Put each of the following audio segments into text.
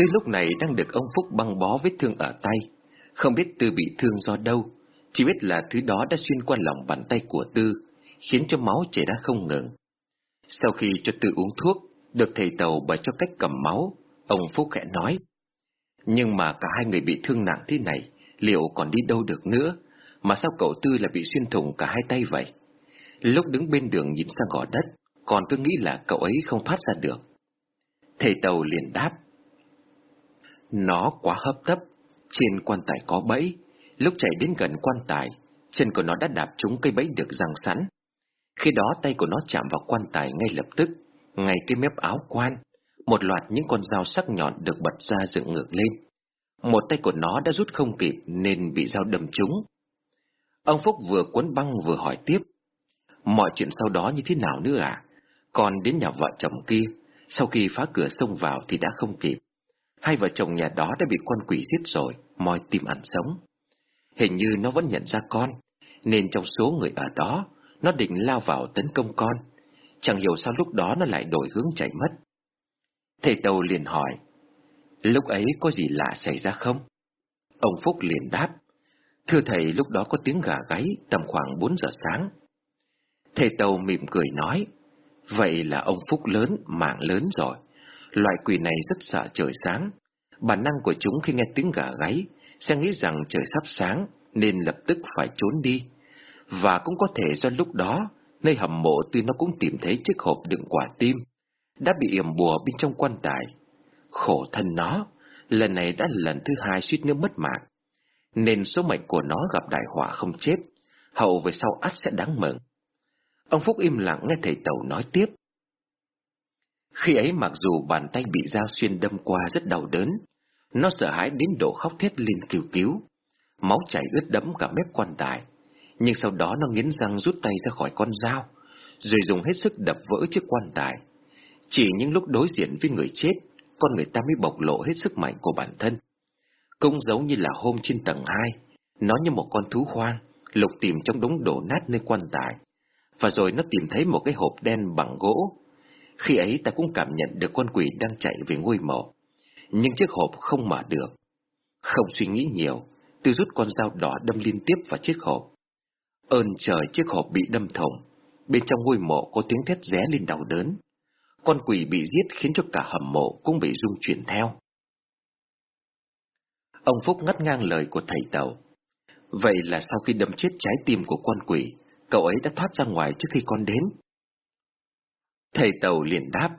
Tư lúc này đang được ông Phúc băng bó vết thương ở tay. Không biết Tư bị thương do đâu, chỉ biết là thứ đó đã xuyên qua lòng bàn tay của Tư, khiến cho máu chảy ra không ngừng. Sau khi cho Tư uống thuốc, được thầy tàu bày cho cách cầm máu, ông Phúc khẽ nói. Nhưng mà cả hai người bị thương nặng thế này, liệu còn đi đâu được nữa, mà sao cậu Tư lại bị xuyên thủng cả hai tay vậy? Lúc đứng bên đường nhìn sang gò đất, còn cứ nghĩ là cậu ấy không thoát ra được. Thầy tàu liền đáp. Nó quá hấp tấp, trên quan tài có bẫy, lúc chạy đến gần quan tài, chân của nó đã đạp trúng cây bẫy được giằng sẵn. Khi đó tay của nó chạm vào quan tài ngay lập tức, ngay cái mép áo quan, một loạt những con dao sắc nhọn được bật ra dựng ngược lên. Một tay của nó đã rút không kịp nên bị dao đâm trúng. Ông Phúc vừa cuốn băng vừa hỏi tiếp. Mọi chuyện sau đó như thế nào nữa à? Còn đến nhà vợ chồng kia, sau khi phá cửa xông vào thì đã không kịp. Hai vợ chồng nhà đó đã bị con quỷ giết rồi, moi tìm ăn sống. Hình như nó vẫn nhận ra con, nên trong số người ở đó, nó định lao vào tấn công con. Chẳng hiểu sao lúc đó nó lại đổi hướng chạy mất. Thầy Tàu liền hỏi, lúc ấy có gì lạ xảy ra không? Ông Phúc liền đáp, thưa thầy lúc đó có tiếng gà gáy tầm khoảng 4 giờ sáng. Thầy Tàu mỉm cười nói, vậy là ông Phúc lớn, mạng lớn rồi. Loại quỷ này rất sợ trời sáng. Bản năng của chúng khi nghe tiếng gà gáy sẽ nghĩ rằng trời sắp sáng nên lập tức phải trốn đi. Và cũng có thể do lúc đó, nơi hầm mộ tuy nó cũng tìm thấy chiếc hộp đựng quả tim, đã bị yểm bùa bên trong quan tài. Khổ thân nó, lần này đã là lần thứ hai suýt nữa mất mạng. Nên số mệnh của nó gặp đại họa không chết, hậu về sau ắt sẽ đáng mừng. Ông Phúc im lặng nghe thầy Tàu nói tiếp. Khi ấy mặc dù bàn tay bị dao xuyên đâm qua rất đau đớn, nó sợ hãi đến độ khóc thét lên kêu cứu. Máu chảy ướt đẫm cả mép quan tài. Nhưng sau đó nó nghiến răng rút tay ra khỏi con dao, rồi dùng hết sức đập vỡ chiếc quan tài. Chỉ những lúc đối diện với người chết, con người ta mới bộc lộ hết sức mạnh của bản thân. Cũng giống như là hôm trên tầng 2, nó như một con thú hoang, lục tìm trong đống đổ nát nơi quan tài. Và rồi nó tìm thấy một cái hộp đen bằng gỗ. Khi ấy ta cũng cảm nhận được con quỷ đang chạy về ngôi mộ nhưng chiếc hộp không mở được. Không suy nghĩ nhiều, Tư rút con dao đỏ đâm liên tiếp vào chiếc hộp. Ơn trời chiếc hộp bị đâm thủng, bên trong ngôi mộ có tiếng thét ré lên đau đớn. Con quỷ bị giết khiến cho cả hầm mộ cũng bị rung chuyển theo. Ông Phúc ngắt ngang lời của thầy tàu. Vậy là sau khi đâm chết trái tim của con quỷ, cậu ấy đã thoát ra ngoài trước khi con đến. Thầy tàu liền đáp,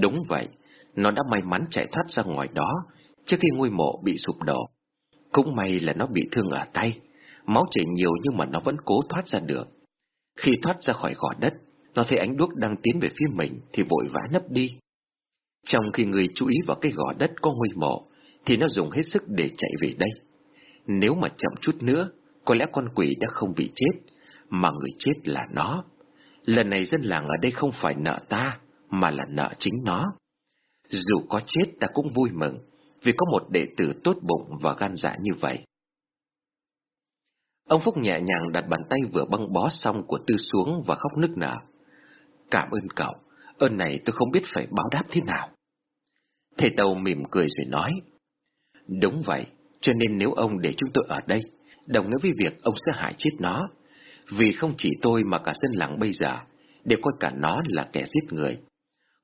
đúng vậy, nó đã may mắn chạy thoát ra ngoài đó trước khi ngôi mộ bị sụp đổ. Cũng may là nó bị thương ở tay, máu chảy nhiều nhưng mà nó vẫn cố thoát ra được. Khi thoát ra khỏi gò đất, nó thấy ánh đuốc đang tiến về phía mình thì vội vã nấp đi. Trong khi người chú ý vào cái gò đất có ngôi mộ, thì nó dùng hết sức để chạy về đây. Nếu mà chậm chút nữa, có lẽ con quỷ đã không bị chết, mà người chết là nó. Lần này dân làng ở đây không phải nợ ta, mà là nợ chính nó. Dù có chết ta cũng vui mừng, vì có một đệ tử tốt bụng và gan dạ như vậy. Ông Phúc nhẹ nhàng đặt bàn tay vừa băng bó xong của Tư xuống và khóc nức nở. Cảm ơn cậu, ơn này tôi không biết phải báo đáp thế nào. Thầy Tàu mỉm cười rồi nói. Đúng vậy, cho nên nếu ông để chúng tôi ở đây, đồng nghĩa với việc ông sẽ hại chết nó. Vì không chỉ tôi mà cả dân làng bây giờ, đều coi cả nó là kẻ giết người.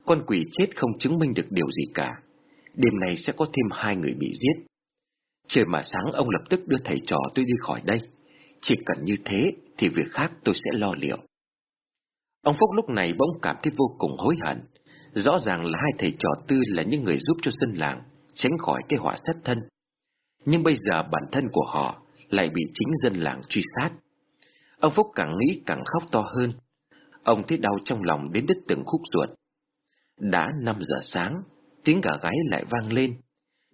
Con quỷ chết không chứng minh được điều gì cả. Đêm nay sẽ có thêm hai người bị giết. Trời mà sáng ông lập tức đưa thầy trò tôi đi khỏi đây. Chỉ cần như thế thì việc khác tôi sẽ lo liệu. Ông Phúc lúc này bỗng cảm thấy vô cùng hối hận. Rõ ràng là hai thầy trò tư là những người giúp cho dân làng tránh khỏi cái họa sát thân. Nhưng bây giờ bản thân của họ lại bị chính dân làng truy sát. Ông Phúc càng nghĩ càng khóc to hơn. Ông thấy đau trong lòng đến đứt từng khúc ruột. Đã 5 giờ sáng, tiếng gà gáy lại vang lên.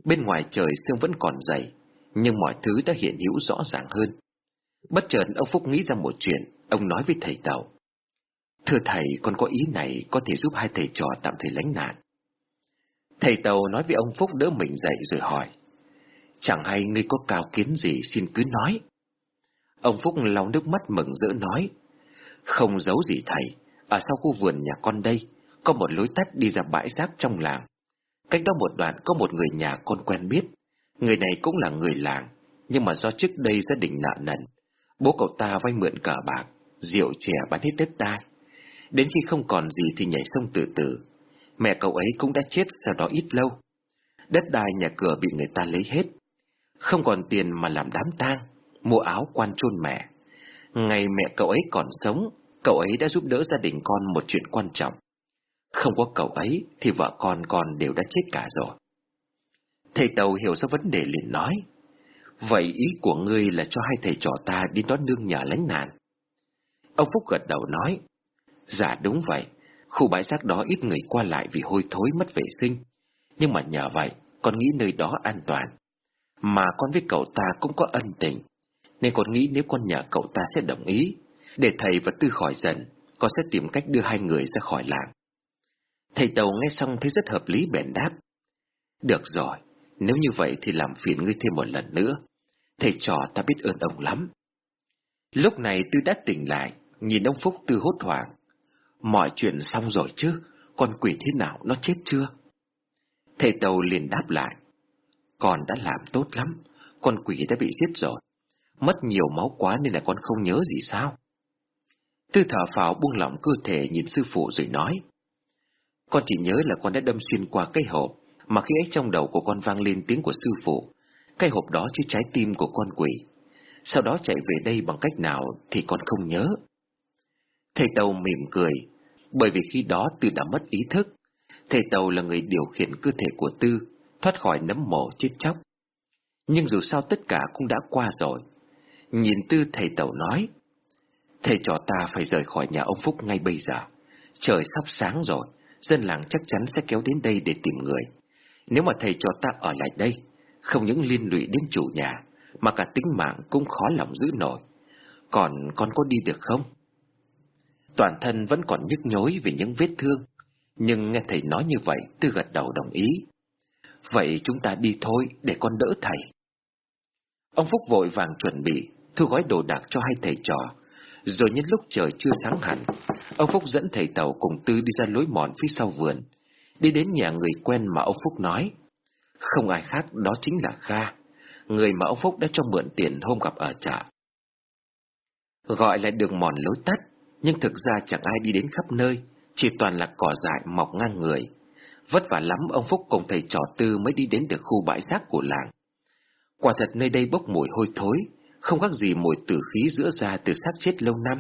Bên ngoài trời sương vẫn còn dày, nhưng mọi thứ đã hiện hữu rõ ràng hơn. Bất chợt ông Phúc nghĩ ra một chuyện, ông nói với thầy Tàu. Thưa thầy, con có ý này có thể giúp hai thầy trò tạm thời lánh nạn. Thầy Tàu nói với ông Phúc đỡ mình dậy rồi hỏi. Chẳng hay ngươi có cao kiến gì xin cứ nói. Ông Phúc lau nước mắt mừng rỡ nói. Không giấu gì thầy, ở sau khu vườn nhà con đây, có một lối tắt đi ra bãi rác trong làng. Cách đó một đoạn có một người nhà con quen biết. Người này cũng là người làng, nhưng mà do trước đây gia đình nợ nần, bố cậu ta vay mượn cờ bạc, rượu chè bán hết đất đai. Đến khi không còn gì thì nhảy sông tự tử. Mẹ cậu ấy cũng đã chết sau đó ít lâu. Đất đai nhà cửa bị người ta lấy hết. Không còn tiền mà làm đám tang, mua áo quan chôn mẹ. Ngày mẹ cậu ấy còn sống, cậu ấy đã giúp đỡ gia đình con một chuyện quan trọng. Không có cậu ấy thì vợ con con đều đã chết cả rồi. Thầy Tàu hiểu ra vấn đề liền nói. Vậy ý của ngươi là cho hai thầy trò ta đi đón nương nhờ lánh nạn. Ông Phúc gật đầu nói. Dạ đúng vậy, khu bãi rác đó ít người qua lại vì hôi thối mất vệ sinh. Nhưng mà nhờ vậy, con nghĩ nơi đó an toàn. Mà con với cậu ta cũng có ân tình, nên con nghĩ nếu con nhờ cậu ta sẽ đồng ý. Để thầy và Tư khỏi dần, con sẽ tìm cách đưa hai người ra khỏi làng. Thầy Tàu nghe xong thấy rất hợp lý bèn đáp. Được rồi, nếu như vậy thì làm phiền ngươi thêm một lần nữa. Thầy trò ta biết ơn ông lắm. Lúc này Tư đã tỉnh lại, nhìn ông Phúc Tư hốt hoảng. Mọi chuyện xong rồi chứ, con quỷ thế nào nó chết chưa? Thầy Tàu liền đáp lại. Con đã làm tốt lắm, con quỷ đã bị giết rồi. Mất nhiều máu quá nên là con không nhớ gì sao? Tư thở phào buông lỏng cơ thể nhìn sư phụ rồi nói. Con chỉ nhớ là con đã đâm xuyên qua cái hộp, mà khi ấy trong đầu của con vang lên tiếng của sư phụ. Cái hộp đó chứa trái tim của con quỷ. Sau đó chạy về đây bằng cách nào thì con không nhớ. Thầy Tàu mỉm cười, bởi vì khi đó Tư đã mất ý thức. Thầy Tàu là người điều khiển cơ thể của Tư, thoát khỏi nấm mồ chết chóc. Nhưng dù sao tất cả cũng đã qua rồi. Nhìn Tư thầy Tàu nói, thầy trò ta phải rời khỏi nhà ông Phúc ngay bây giờ. Trời sắp sáng rồi, dân làng chắc chắn sẽ kéo đến đây để tìm người. Nếu mà thầy cho ta ở lại đây, không những liên lụy đến chủ nhà, mà cả tính mạng cũng khó lòng giữ nổi. Còn con có đi được không? Toàn thân vẫn còn nhức nhối vì những vết thương, nhưng nghe thầy nói như vậy, tư gật đầu đồng ý. Vậy chúng ta đi thôi, để con đỡ thầy. Ông Phúc vội vàng chuẩn bị, thu gói đồ đạc cho hai thầy trò. Rồi nhân lúc trời chưa sáng hẳn, ông Phúc dẫn thầy tàu cùng Tư đi ra lối mòn phía sau vườn, đi đến nhà người quen mà ông Phúc nói. Không ai khác đó chính là Kha, người mà ông Phúc đã cho mượn tiền hôm gặp ở chợ. Gọi là đường mòn lối tắt, nhưng thực ra chẳng ai đi đến khắp nơi, chỉ toàn là cỏ dại mọc ngang người. Vất vả lắm ông Phúc cùng thầy trò tư mới đi đến được khu bãi rác của làng. Quả thật nơi đây bốc mùi hôi thối, không khác gì mùi tử khí giữa ra từ xác chết lâu năm.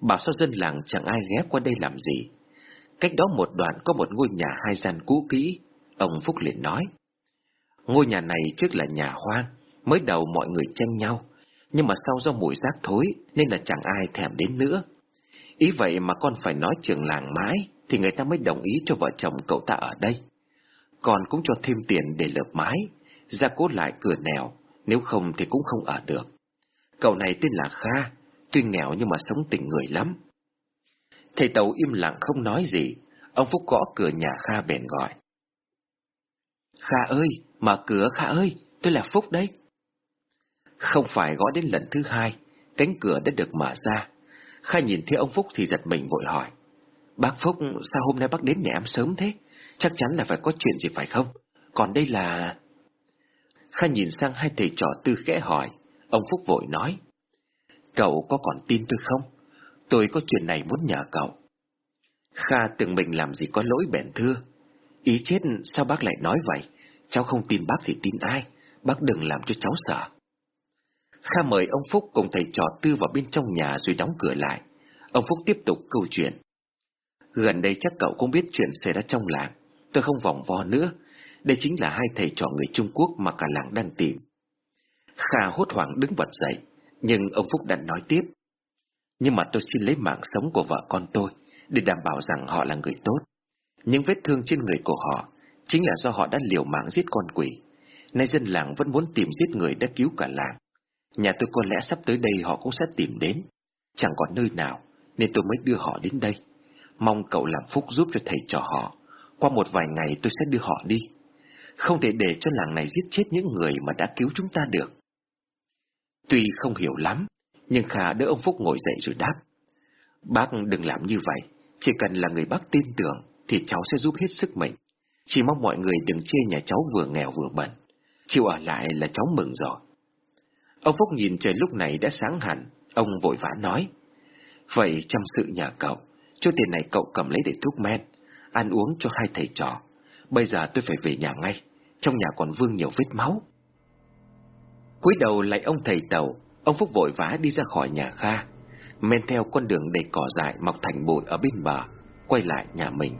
Bảo sao dân làng chẳng ai ghé qua đây làm gì. Cách đó một đoạn có một ngôi nhà hai gian cũ kỹ, ông Phúc liền nói. Ngôi nhà này trước là nhà hoang, mới đầu mọi người tranh nhau, nhưng mà sau do mùi rác thối nên là chẳng ai thèm đến nữa. Ý vậy mà con phải nói trường làng mãi thì người ta mới đồng ý cho vợ chồng cậu ta ở đây. Còn cũng cho thêm tiền để lợp mái, ra cố lại cửa nẻo, nếu không thì cũng không ở được. Cậu này tên là Kha, tuy nghèo nhưng mà sống tình người lắm. Thầy Tàu im lặng không nói gì, ông Phúc gõ cửa nhà Kha bèn gọi. Kha ơi, mở cửa Kha ơi, tôi là Phúc đấy. Không phải gõ đến lần thứ hai, cánh cửa đã được mở ra. Kha nhìn thấy ông Phúc thì giật mình vội hỏi. Bác Phúc, sao hôm nay bác đến nhà em sớm thế? Chắc chắn là phải có chuyện gì phải không? Còn đây là... Kha nhìn sang hai thầy trò tư khẽ hỏi. Ông Phúc vội nói. Cậu có còn tin tôi không? Tôi có chuyện này muốn nhờ cậu. Kha từng mình làm gì có lỗi bèn thưa. Ý chết sao bác lại nói vậy? Cháu không tin bác thì tin ai? Bác đừng làm cho cháu sợ. Kha mời ông Phúc cùng thầy trò tư vào bên trong nhà rồi đóng cửa lại. Ông Phúc tiếp tục câu chuyện. Gần đây chắc cậu cũng biết chuyện xảy ra trong làng. Tôi không vòng vo nữa. Đây chính là hai thầy trò người Trung Quốc mà cả làng đang tìm. Kha hốt hoảng đứng bật dậy, nhưng ông Phúc đã nói tiếp. Nhưng mà tôi xin lấy mạng sống của vợ con tôi để đảm bảo rằng họ là người tốt. Những vết thương trên người của họ chính là do họ đã liều mạng giết con quỷ. Nay dân làng vẫn muốn tìm giết người đã cứu cả làng. Nhà tôi có lẽ sắp tới đây họ cũng sẽ tìm đến. Chẳng còn nơi nào, nên tôi mới đưa họ đến đây. Mong cậu làm phúc giúp cho thầy trò họ. Qua một vài ngày tôi sẽ đưa họ đi. Không thể để cho làng này giết chết những người mà đã cứu chúng ta được. Tuy không hiểu lắm, nhưng Khả đỡ ông Phúc ngồi dậy rồi đáp. Bác đừng làm như vậy, chỉ cần là người bác tin tưởng thì cháu sẽ giúp hết sức mình. Chỉ mong mọi người đừng chê nhà cháu vừa nghèo vừa bẩn. Chịu ở lại là cháu mừng rồi. Ông Phúc nhìn trời lúc này đã sáng hẳn, ông vội vã nói. Vậy chăm sự nhà cậu, cho tiền này cậu cầm lấy để thuốc men, ăn uống cho hai thầy trò. Bây giờ tôi phải về nhà ngay, trong nhà còn vương nhiều vết máu. cúi đầu lại ông thầy tàu, ông Phúc vội vã đi ra khỏi nhà Kha, men theo con đường đầy cỏ dại mọc thành bụi ở bên bờ, quay lại nhà mình.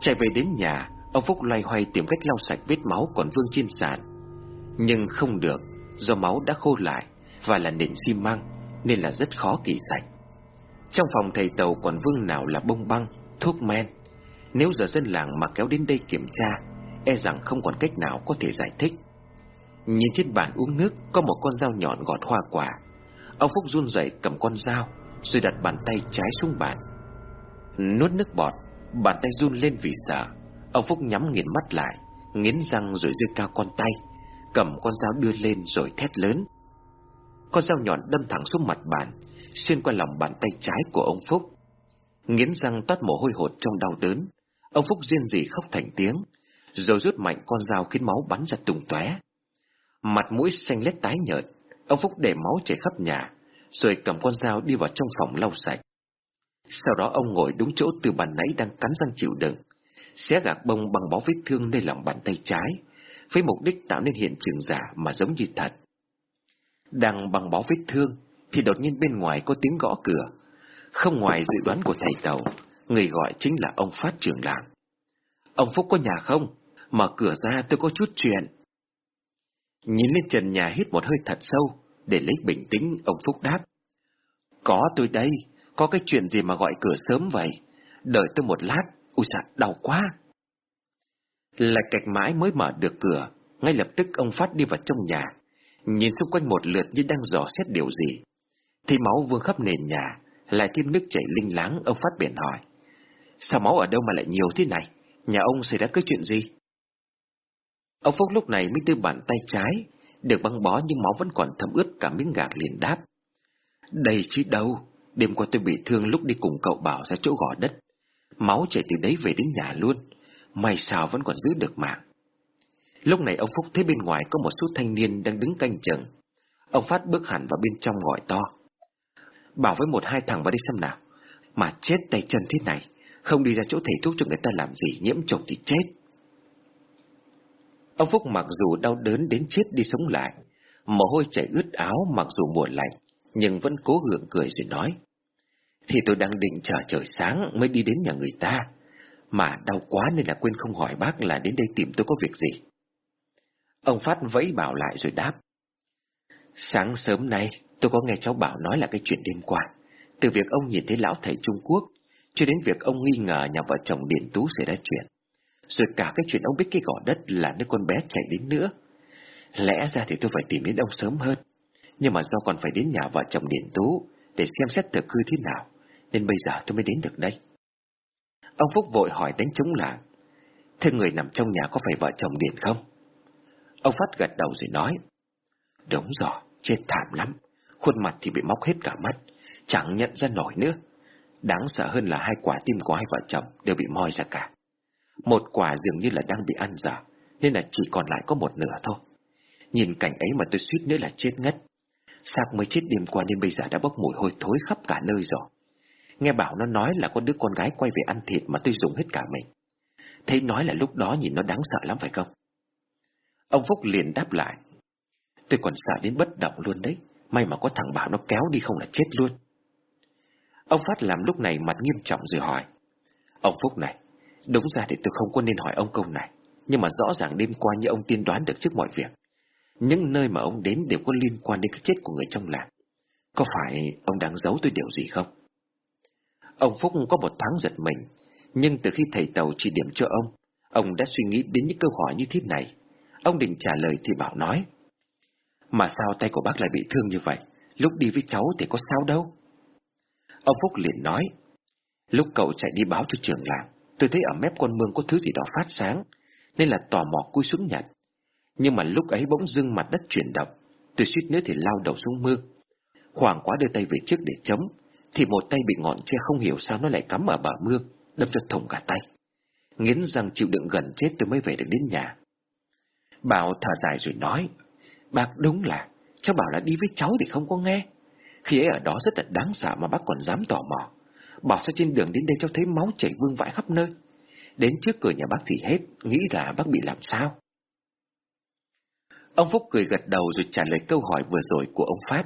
Chạy về đến nhà, ông Phúc loay hoay tìm cách lau sạch vết máu còn vương trên sàn. Nhưng không được, do máu đã khô lại và là nền xi măng nên là rất khó kỳ sạch. Trong phòng thầy tàu còn vương nào là bông băng, thuốc men. Nếu giờ dân làng mà kéo đến đây kiểm tra, e rằng không còn cách nào có thể giải thích. Nhìn trên bàn uống nước có một con dao nhọn gọt hoa quả. Ông Phúc run rẩy cầm con dao, rồi đặt bàn tay trái xuống bàn. Nuốt nước bọt, bàn tay run lên vì sợ. Ông Phúc nhắm nghiền mắt lại, nghiến răng rồi giơ cao con tay, cầm con dao đưa lên rồi thét lớn. Con dao nhọn đâm thẳng xuống mặt bàn, xuyên qua lòng bàn tay trái của ông Phúc. Nghiến răng toát mồ hôi hột trong đau đớn, ông Phúc riêng gì khóc thành tiếng, rồi rút mạnh con dao khiến máu bắn ra tung tóe. Mặt mũi xanh lét tái nhợt, ông Phúc để máu chảy khắp nhà, rồi cầm con dao đi vào trong phòng lau sạch. Sau đó ông ngồi đúng chỗ từ bàn nãy đang cắn răng chịu đựng, xé gạc bông bằng bó vết thương nơi lòng bàn tay trái, với mục đích tạo nên hiện trường giả mà giống như thật. Đang bằng bó vết thương, thì đột nhiên bên ngoài có tiếng gõ cửa. Không ngoài dự đoán của thầy tàu, người gọi chính là ông Phát trưởng làng. Ông Phúc có nhà không? Mở cửa ra tôi có chút chuyện. Nhìn lên trần nhà hít một hơi thật sâu, để lấy bình tĩnh, ông Phúc đáp. Có tôi đây, có cái chuyện gì mà gọi cửa sớm vậy? Đợi tôi một lát, ui sạc đau quá. Là cạch mãi mới mở được cửa, ngay lập tức ông Phát đi vào trong nhà, nhìn xung quanh một lượt như đang dò xét điều gì. Thì máu vương khắp nền nhà, lại thêm nước chảy linh láng, ông Phát biển hỏi. Sao máu ở đâu mà lại nhiều thế này? Nhà ông xảy ra cái chuyện gì? Ông Phúc lúc này mới đưa bàn tay trái, được băng bó nhưng máu vẫn còn thấm ướt cả miếng gạc liền đáp. Đây chứ đâu, đêm qua tôi bị thương lúc đi cùng cậu bảo ra chỗ gò đất. Máu chảy từ đấy về đến nhà luôn, may sao vẫn còn giữ được mạng. Lúc này ông Phúc thấy bên ngoài có một số thanh niên đang đứng canh chừng. Ông Phát bước hẳn vào bên trong gọi to. Bảo với một hai thằng vào đi xem nào. Mà chết tay chân thế này, không đi ra chỗ thầy thuốc cho người ta làm gì, nhiễm trùng thì chết. Ông Phúc mặc dù đau đớn đến chết đi sống lại, mồ hôi chảy ướt áo mặc dù mùa lạnh, nhưng vẫn cố gượng cười rồi nói. Thì tôi đang định chờ trời sáng mới đi đến nhà người ta, mà đau quá nên là quên không hỏi bác là đến đây tìm tôi có việc gì. Ông Phát vẫy bảo lại rồi đáp. Sáng sớm nay, tôi có nghe cháu bảo nói là cái chuyện đêm qua. Từ việc ông nhìn thấy lão thầy Trung Quốc, cho đến việc ông nghi ngờ nhà vợ chồng Điền Tú xảy ra chuyện. Rồi cả cái chuyện ông biết cái gò đất là nơi con bé chạy đến nữa. Lẽ ra thì tôi phải tìm đến ông sớm hơn. Nhưng mà do còn phải đến nhà vợ chồng Điền Tú để xem xét thực hư thế nào, nên bây giờ tôi mới đến được đây. Ông Phúc vội hỏi đánh trống làng. Thế người nằm trong nhà có phải vợ chồng Điền không? Ông Phát gật đầu rồi nói. Đúng rồi, chết thảm lắm. Khuôn mặt thì bị móc hết cả mắt, chẳng nhận ra nổi nữa. Đáng sợ hơn là hai quả tim của hai vợ chồng đều bị moi ra cả. Một quả dường như là đang bị ăn dở, nên là chỉ còn lại có một nửa thôi. Nhìn cảnh ấy mà tôi suýt nữa là chết ngất. Sạc mới chết đêm qua nên bây giờ đã bốc mùi hôi thối khắp cả nơi rồi. Nghe bảo nó nói là có đứa con gái quay về ăn thịt mà tôi dùng hết cả mình. Thấy nói là lúc đó nhìn nó đáng sợ lắm phải không? Ông Phúc liền đáp lại. Tôi còn sợ đến bất động luôn đấy. May mà có thằng Bảo nó kéo đi không là chết luôn. Ông Phát làm lúc này mặt nghiêm trọng rồi hỏi. Ông Phúc này, đúng ra thì tôi không có nên hỏi ông câu này. Nhưng mà rõ ràng đêm qua như ông tiên đoán được trước mọi việc. Những nơi mà ông đến đều có liên quan đến cái chết của người trong làng. Có phải ông đang giấu tôi điều gì không? Ông Phúc có một thoáng giật mình, nhưng từ khi thầy Tàu chỉ điểm cho ông, ông đã suy nghĩ đến những câu hỏi như thế này. Ông định trả lời thì bảo nói. Mà sao tay của bác lại bị thương như vậy? Lúc đi với cháu thì có sao đâu? Ông Phúc liền nói. Lúc cậu chạy đi báo cho trưởng làng, tôi thấy ở mép con mương có thứ gì đó phát sáng, nên là tò mò cúi xuống nhặt. Nhưng mà lúc ấy bỗng dưng mặt đất chuyển động, tôi suýt nữa thì lao đầu xuống mương. khoảng quá đưa tay về trước để chống, thì một tay bị ngọn tre không hiểu sao nó lại cắm ở bờ mương, đâm cho thủng cả tay. Nghiến răng chịu đựng gần chết tôi mới về được đến nhà. Bảo thở dài rồi nói, bác đúng là, cháu bảo là đi với cháu thì không có nghe. Khi ấy ở đó rất là đáng sợ mà bác còn dám tò mò. Bảo sao trên đường đến đây cháu thấy máu chảy vương vãi khắp nơi. Đến trước cửa nhà bác thì hết, nghĩ là bác bị làm sao. Ông Phúc cười gật đầu rồi trả lời câu hỏi vừa rồi của ông Phát.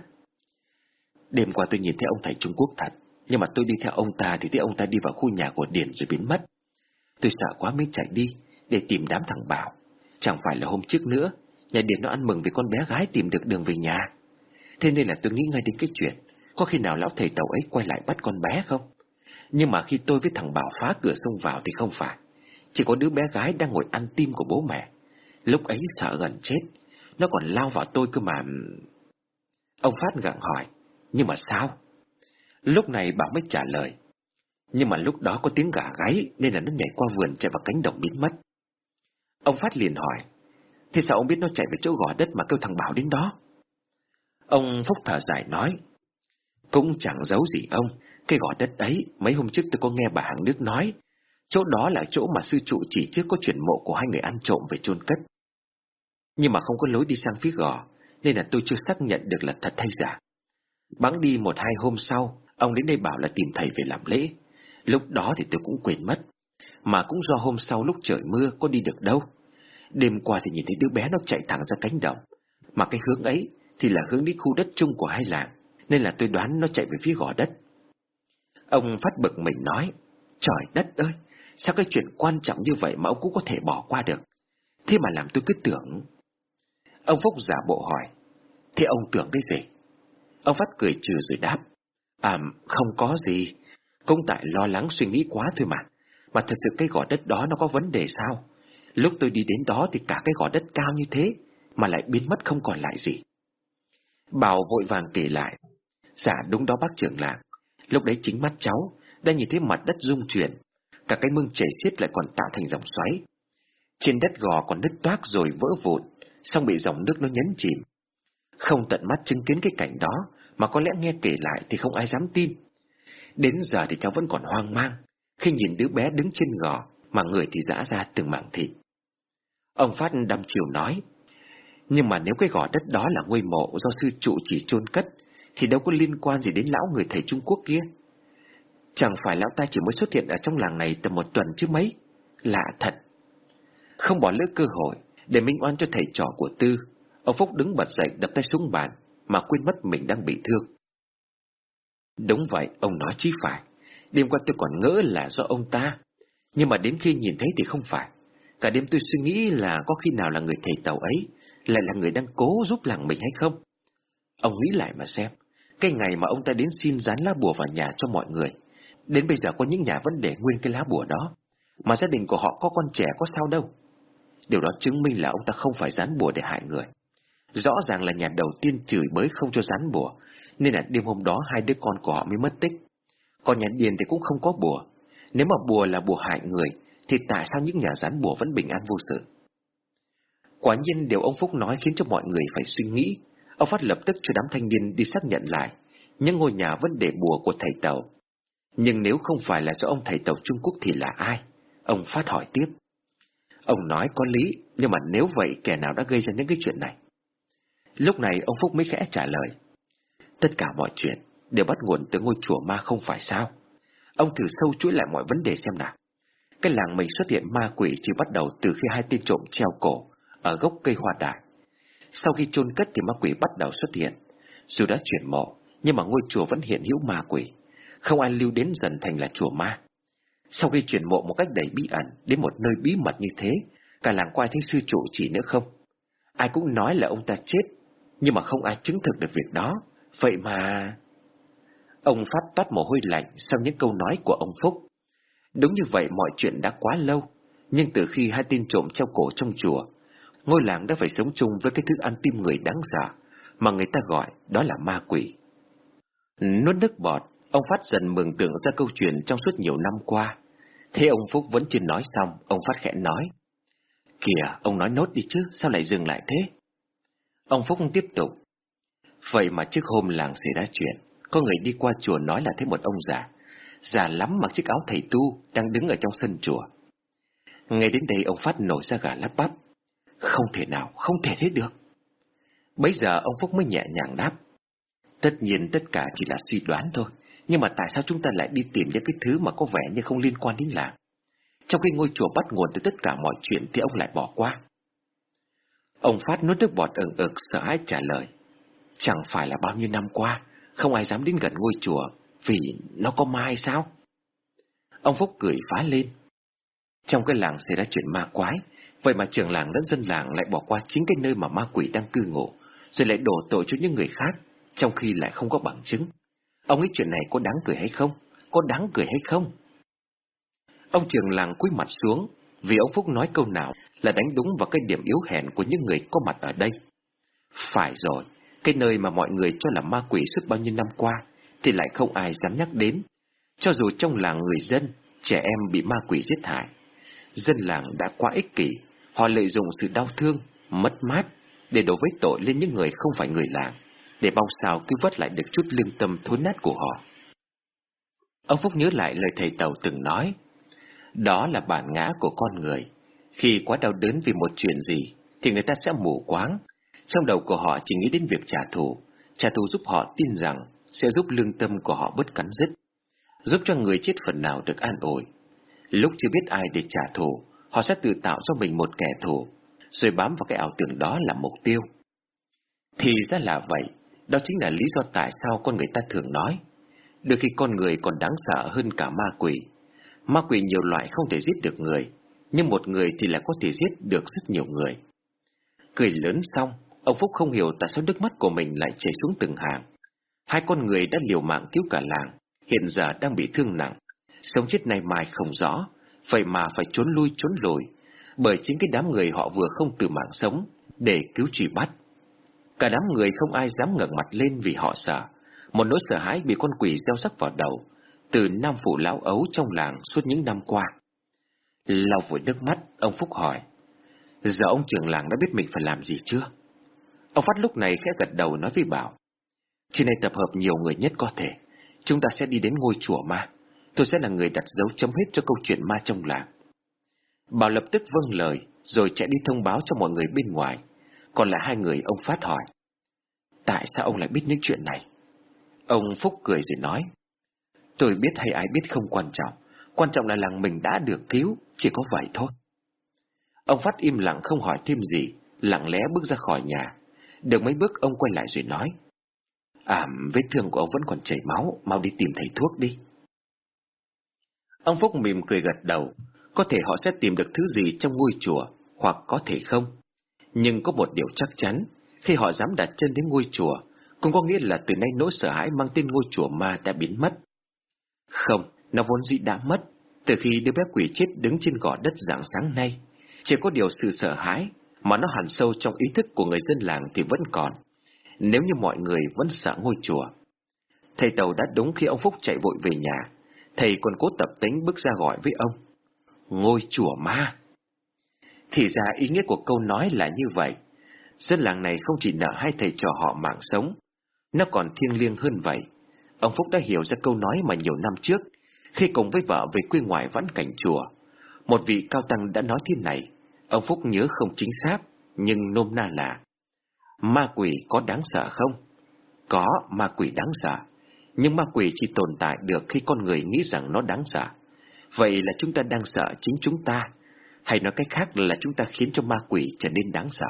Đêm qua tôi nhìn thấy ông thầy Trung Quốc thật, nhưng mà tôi đi theo ông ta thì thấy ông ta đi vào khu nhà của Điền rồi biến mất. Tôi sợ quá mới chạy đi để tìm đám thằng Bảo. Chẳng phải là hôm trước nữa, nhà điện nó ăn mừng vì con bé gái tìm được đường về nhà. Thế nên là tôi nghĩ ngay đến cái chuyện, có khi nào lão thầy tàu ấy quay lại bắt con bé không? Nhưng mà khi tôi với thằng Bảo phá cửa xông vào thì không phải. Chỉ có đứa bé gái đang ngồi ăn tim của bố mẹ. Lúc ấy sợ gần chết, nó còn lao vào tôi cơ mà... Ông Phát gặng hỏi, nhưng mà sao? Lúc này Bảo mới trả lời, nhưng mà lúc đó có tiếng gà gáy nên là nó nhảy qua vườn chạy vào cánh đồng biến mất. Ông Phát liền hỏi, thế sao ông biết nó chạy về chỗ gò đất mà kêu thằng Bảo đến đó? Ông Phúc thở dài nói, cũng chẳng giấu gì ông, cái gò đất ấy, mấy hôm trước tôi có nghe bà hàng nước nói, chỗ đó là chỗ mà sư trụ chỉ trước có chuyển mộ của hai người ăn trộm về chôn cất. Nhưng mà không có lối đi sang phía gò, nên là tôi chưa xác nhận được là thật hay giả. Bắn đi một hai hôm sau, ông đến đây bảo là tìm thầy về làm lễ. Lúc đó thì tôi cũng quên mất. Mà cũng do hôm sau lúc trời mưa có đi được đâu. Đêm qua thì nhìn thấy đứa bé nó chạy thẳng ra cánh đồng. Mà cái hướng ấy thì là hướng đi khu đất chung của hai làng. Nên là tôi đoán nó chạy về phía gò đất. Ông phát bực mình nói, trời đất ơi, sao cái chuyện quan trọng như vậy mà ông cũng có thể bỏ qua được. Thế mà làm tôi cứ tưởng... Ông Phúc giả bộ hỏi, thế ông tưởng cái gì? Ông Phát cười trừ rồi đáp, à, không có gì, công tại lo lắng suy nghĩ quá thôi mà. Mà thật sự cái gò đất đó nó có vấn đề sao? Lúc tôi đi đến đó thì cả cái gò đất cao như thế, mà lại biến mất không còn lại gì. Bảo vội vàng kể lại, dạ đúng đó bác trưởng làng, Lúc đấy chính mắt cháu đã nhìn thấy mặt đất rung chuyển, cả cái mương chảy xiết lại còn tạo thành dòng xoáy. Trên đất gò còn nứt toác rồi vỡ vụn, xong bị dòng nước nó nhấn chìm. Không tận mắt chứng kiến cái cảnh đó, mà có lẽ nghe kể lại thì không ai dám tin. Đến giờ thì cháu vẫn còn hoang mang, khi nhìn đứa bé đứng trên gò, mà người thì rã ra từng mảng thịt. Ông Phát đăm chiều nói, nhưng mà nếu cái gò đất đó là ngôi mộ do sư trụ chỉ chôn cất, thì đâu có liên quan gì đến lão người thầy Trung Quốc kia. Chẳng phải lão ta chỉ mới xuất hiện ở trong làng này tầm một tuần chứ mấy. Lạ thật. Không bỏ lỡ cơ hội để minh oan cho thầy trò của Tư, ông Phúc đứng bật dậy đập tay xuống bàn mà quên mất mình đang bị thương. Đúng vậy, ông nói chí phải. Đêm qua tôi còn ngỡ là do ông ta, nhưng mà đến khi nhìn thấy thì không phải. Cả đêm tôi suy nghĩ là có khi nào là người thầy tàu ấy lại là người đang cố giúp làng mình hay không? Ông nghĩ lại mà xem, cái ngày mà ông ta đến xin dán lá bùa vào nhà cho mọi người, đến bây giờ có những nhà vẫn để nguyên cái lá bùa đó, mà gia đình của họ có con trẻ có sao đâu. Điều đó chứng minh là ông ta không phải dán bùa để hại người. Rõ ràng là nhà đầu tiên chửi bới không cho dán bùa, nên là đêm hôm đó hai đứa con của họ mới mất tích. Còn nhà Điền thì cũng không có bùa. Nếu mà bùa là bùa hại người, thì tại sao những nhà rán bùa vẫn bình an vô sự? Quả nhiên điều ông Phúc nói khiến cho mọi người phải suy nghĩ Ông Phát lập tức cho đám thanh niên đi xác nhận lại những ngôi nhà vẫn để bùa của thầy Tàu. Nhưng nếu không phải là do ông thầy Tàu Trung Quốc thì là ai? Ông Phát hỏi tiếp. Ông nói có lý, nhưng mà nếu vậy kẻ nào đã gây ra những cái chuyện này? Lúc này ông Phúc mới khẽ trả lời. Tất cả mọi chuyện đều bắt nguồn từ ngôi chùa ma không phải sao? Ông thử sâu chuỗi lại mọi vấn đề xem nào. Cái làng mình xuất hiện ma quỷ chỉ bắt đầu từ khi hai tên trộm treo cổ ở gốc cây hoa đại. Sau khi chôn cất thì ma quỷ bắt đầu xuất hiện. Dù đã chuyển mộ, nhưng mà ngôi chùa vẫn hiện hữu ma quỷ. Không ai lưu đến dần thành là chùa ma. Sau khi chuyển mộ một cách đầy bí ẩn đến một nơi bí mật như thế, cả làng quay thấy sư chủ chỉ nữa không? Ai cũng nói là ông ta chết, nhưng mà không ai chứng thực được việc đó. Vậy mà... Ông phát toát mồ hôi lạnh sau những câu nói của ông Phúc. Đúng như vậy mọi chuyện đã quá lâu, nhưng từ khi hai tên trộm treo cổ trong chùa, ngôi làng đã phải sống chung với cái thứ ăn tim người đáng giả mà người ta gọi đó là ma quỷ. Nuốt nước bọt, ông Phát dần mường tượng ra câu chuyện trong suốt nhiều năm qua. Thế ông Phúc vẫn chưa nói xong, ông Phát khẽ nói. Kìa, ông nói nốt đi chứ, sao lại dừng lại thế? Ông Phúc tiếp tục. Vậy mà trước hôm làng xảy ra chuyện, có người đi qua chùa nói là thấy một ông già, già lắm mặc chiếc áo thầy tu, đang đứng ở trong sân chùa. Ngay đến đây ông Phát nổi ra gà lắp bắp. Không thể nào, không thể thế được. Bây giờ ông Phúc mới nhẹ nhàng đáp. Tất nhiên tất cả chỉ là suy đoán thôi, nhưng mà tại sao chúng ta lại đi tìm những cái thứ mà có vẻ như không liên quan đến làng? Trong khi ngôi chùa bắt nguồn từ tất cả mọi chuyện thì ông lại bỏ qua. Ông Phát nuốt nước bọt ẩn ực sợ hãi trả lời. Chẳng phải là bao nhiêu năm qua, không ai dám đến gần ngôi chùa, vì nó có ma hay sao? Ông Phúc cười phá lên. Trong cái làng xảy ra chuyện ma quái, vậy mà trường làng lẫn dân làng lại bỏ qua chính cái nơi mà ma quỷ đang cư ngụ, rồi lại đổ tội cho những người khác, trong khi lại không có bằng chứng. Ông ấy chuyện này có đáng cười hay không? Có đáng cười hay không? Ông trường làng cúi mặt xuống, vì ông Phúc nói câu nào là đánh đúng vào cái điểm yếu hèn của những người có mặt ở đây. Phải rồi, cái nơi mà mọi người cho là ma quỷ suốt bao nhiêu năm qua, thì lại không ai dám nhắc đến. Cho dù trong làng người dân, trẻ em bị ma quỷ giết hại. Dân làng đã quá ích kỷ, họ lợi dụng sự đau thương, mất mát để đổ với tội lên những người không phải người làng, để mong sao cứu vớt lại được chút lương tâm thối nát của họ. Ông Phúc nhớ lại lời thầy Tàu từng nói, đó là bản ngã của con người. Khi quá đau đớn vì một chuyện gì, thì người ta sẽ mù quáng. Trong đầu của họ chỉ nghĩ đến việc trả thù. Trả thù giúp họ tin rằng sẽ giúp lương tâm của họ bớt cắn dứt, giúp cho người chết phần nào được an ủi. Lúc chưa biết ai để trả thù, họ sẽ tự tạo cho mình một kẻ thù, rồi bám vào cái ảo tưởng đó là mục tiêu. Thì ra là vậy, đó chính là lý do tại sao con người ta thường nói, đôi khi con người còn đáng sợ hơn cả ma quỷ. Ma quỷ nhiều loại không thể giết được người, nhưng một người thì lại có thể giết được rất nhiều người. Cười lớn xong, ông Phúc không hiểu tại sao nước mắt của mình lại chảy xuống từng hàng. Hai con người đã liều mạng cứu cả làng, hiện giờ đang bị thương nặng, sống chết này mai không rõ, vậy mà phải trốn lui trốn lùi, bởi chính cái đám người họ vừa không từ mạng sống để cứu truy bắt. Cả đám người không ai dám ngẩng mặt lên vì họ sợ, một nỗi sợ hãi bị con quỷ gieo sắc vào đầu, từ nam phụ lão ấu trong làng suốt những năm qua. Lau vội nước mắt, ông Phúc hỏi, giờ ông trưởng làng đã biết mình phải làm gì chưa? Ông Phát lúc này khẽ gật đầu nói với Bảo, trên đây tập hợp nhiều người nhất có thể, chúng ta sẽ đi đến ngôi chùa ma. Tôi sẽ là người đặt dấu chấm hết cho câu chuyện ma trong làng. Bảo lập tức vâng lời, rồi chạy đi thông báo cho mọi người bên ngoài. Còn lại hai người ông Phát hỏi. Tại sao ông lại biết những chuyện này? Ông Phúc cười rồi nói. Tôi biết hay ai biết không quan trọng. Quan trọng là làng mình đã được cứu, chỉ có vậy thôi. Ông Phát im lặng không hỏi thêm gì, lặng lẽ bước ra khỏi nhà. Được mấy bước ông quay lại rồi nói. À, vết thương của ông vẫn còn chảy máu, mau đi tìm thầy thuốc đi. Ông Phúc mỉm cười gật đầu, có thể họ sẽ tìm được thứ gì trong ngôi chùa, hoặc có thể không. Nhưng có một điều chắc chắn, khi họ dám đặt chân đến ngôi chùa, cũng có nghĩa là từ nay nỗi sợ hãi mang tên ngôi chùa ma đã biến mất. Không, nó vốn dĩ đã mất, từ khi đứa bé quỷ chết đứng trên gò đất dạng sáng nay. Chỉ có điều sự sợ hãi, mà nó hẳn sâu trong ý thức của người dân làng thì vẫn còn nếu như mọi người vẫn sợ ngôi chùa. Thầy Tàu đã đúng khi ông Phúc chạy vội về nhà, thầy còn cố tập tính bước ra gọi với ông. Ngôi chùa ma! Thì ra ý nghĩa của câu nói là như vậy. Dân làng này không chỉ nợ hai thầy trò họ mạng sống, nó còn thiêng liêng hơn vậy. Ông Phúc đã hiểu ra câu nói mà nhiều năm trước, khi cùng với vợ về quê ngoại vãn cảnh chùa. Một vị cao tăng đã nói thế này, ông Phúc nhớ không chính xác, nhưng nôm na là Ma quỷ có đáng sợ không? Có, ma quỷ đáng sợ. Nhưng ma quỷ chỉ tồn tại được khi con người nghĩ rằng nó đáng sợ. Vậy là chúng ta đang sợ chính chúng ta, hay nói cách khác là chúng ta khiến cho ma quỷ trở nên đáng sợ.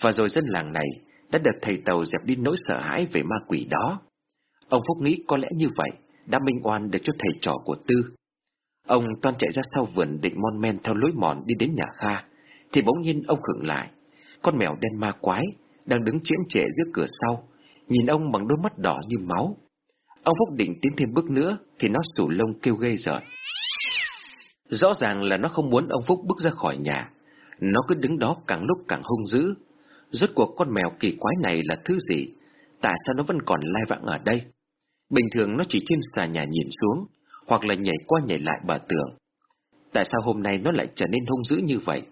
Và rồi dân làng này đã được thầy Tàu dẹp đi nỗi sợ hãi về ma quỷ đó. Ông Phúc nghĩ có lẽ như vậy đã minh oan được cho thầy trò của Tư. Ông toan chạy ra sau vườn định mon men theo lối mòn đi đến nhà Kha, thì bỗng nhiên ông khựng lại con mèo đen ma quái đang đứng chiếm trệ giữa cửa sau, nhìn ông bằng đôi mắt đỏ như máu. Ông Phúc định tiến thêm bước nữa thì nó sủ lông kêu gây rợn. Rõ ràng là nó không muốn ông Phúc bước ra khỏi nhà. Nó cứ đứng đó càng lúc càng hung dữ. Rốt cuộc con mèo kỳ quái này là thứ gì? Tại sao nó vẫn còn lai vãng ở đây? Bình thường nó chỉ trên xà nhà nhìn xuống, hoặc là nhảy qua nhảy lại bờ tường. Tại sao hôm nay nó lại trở nên hung dữ như vậy?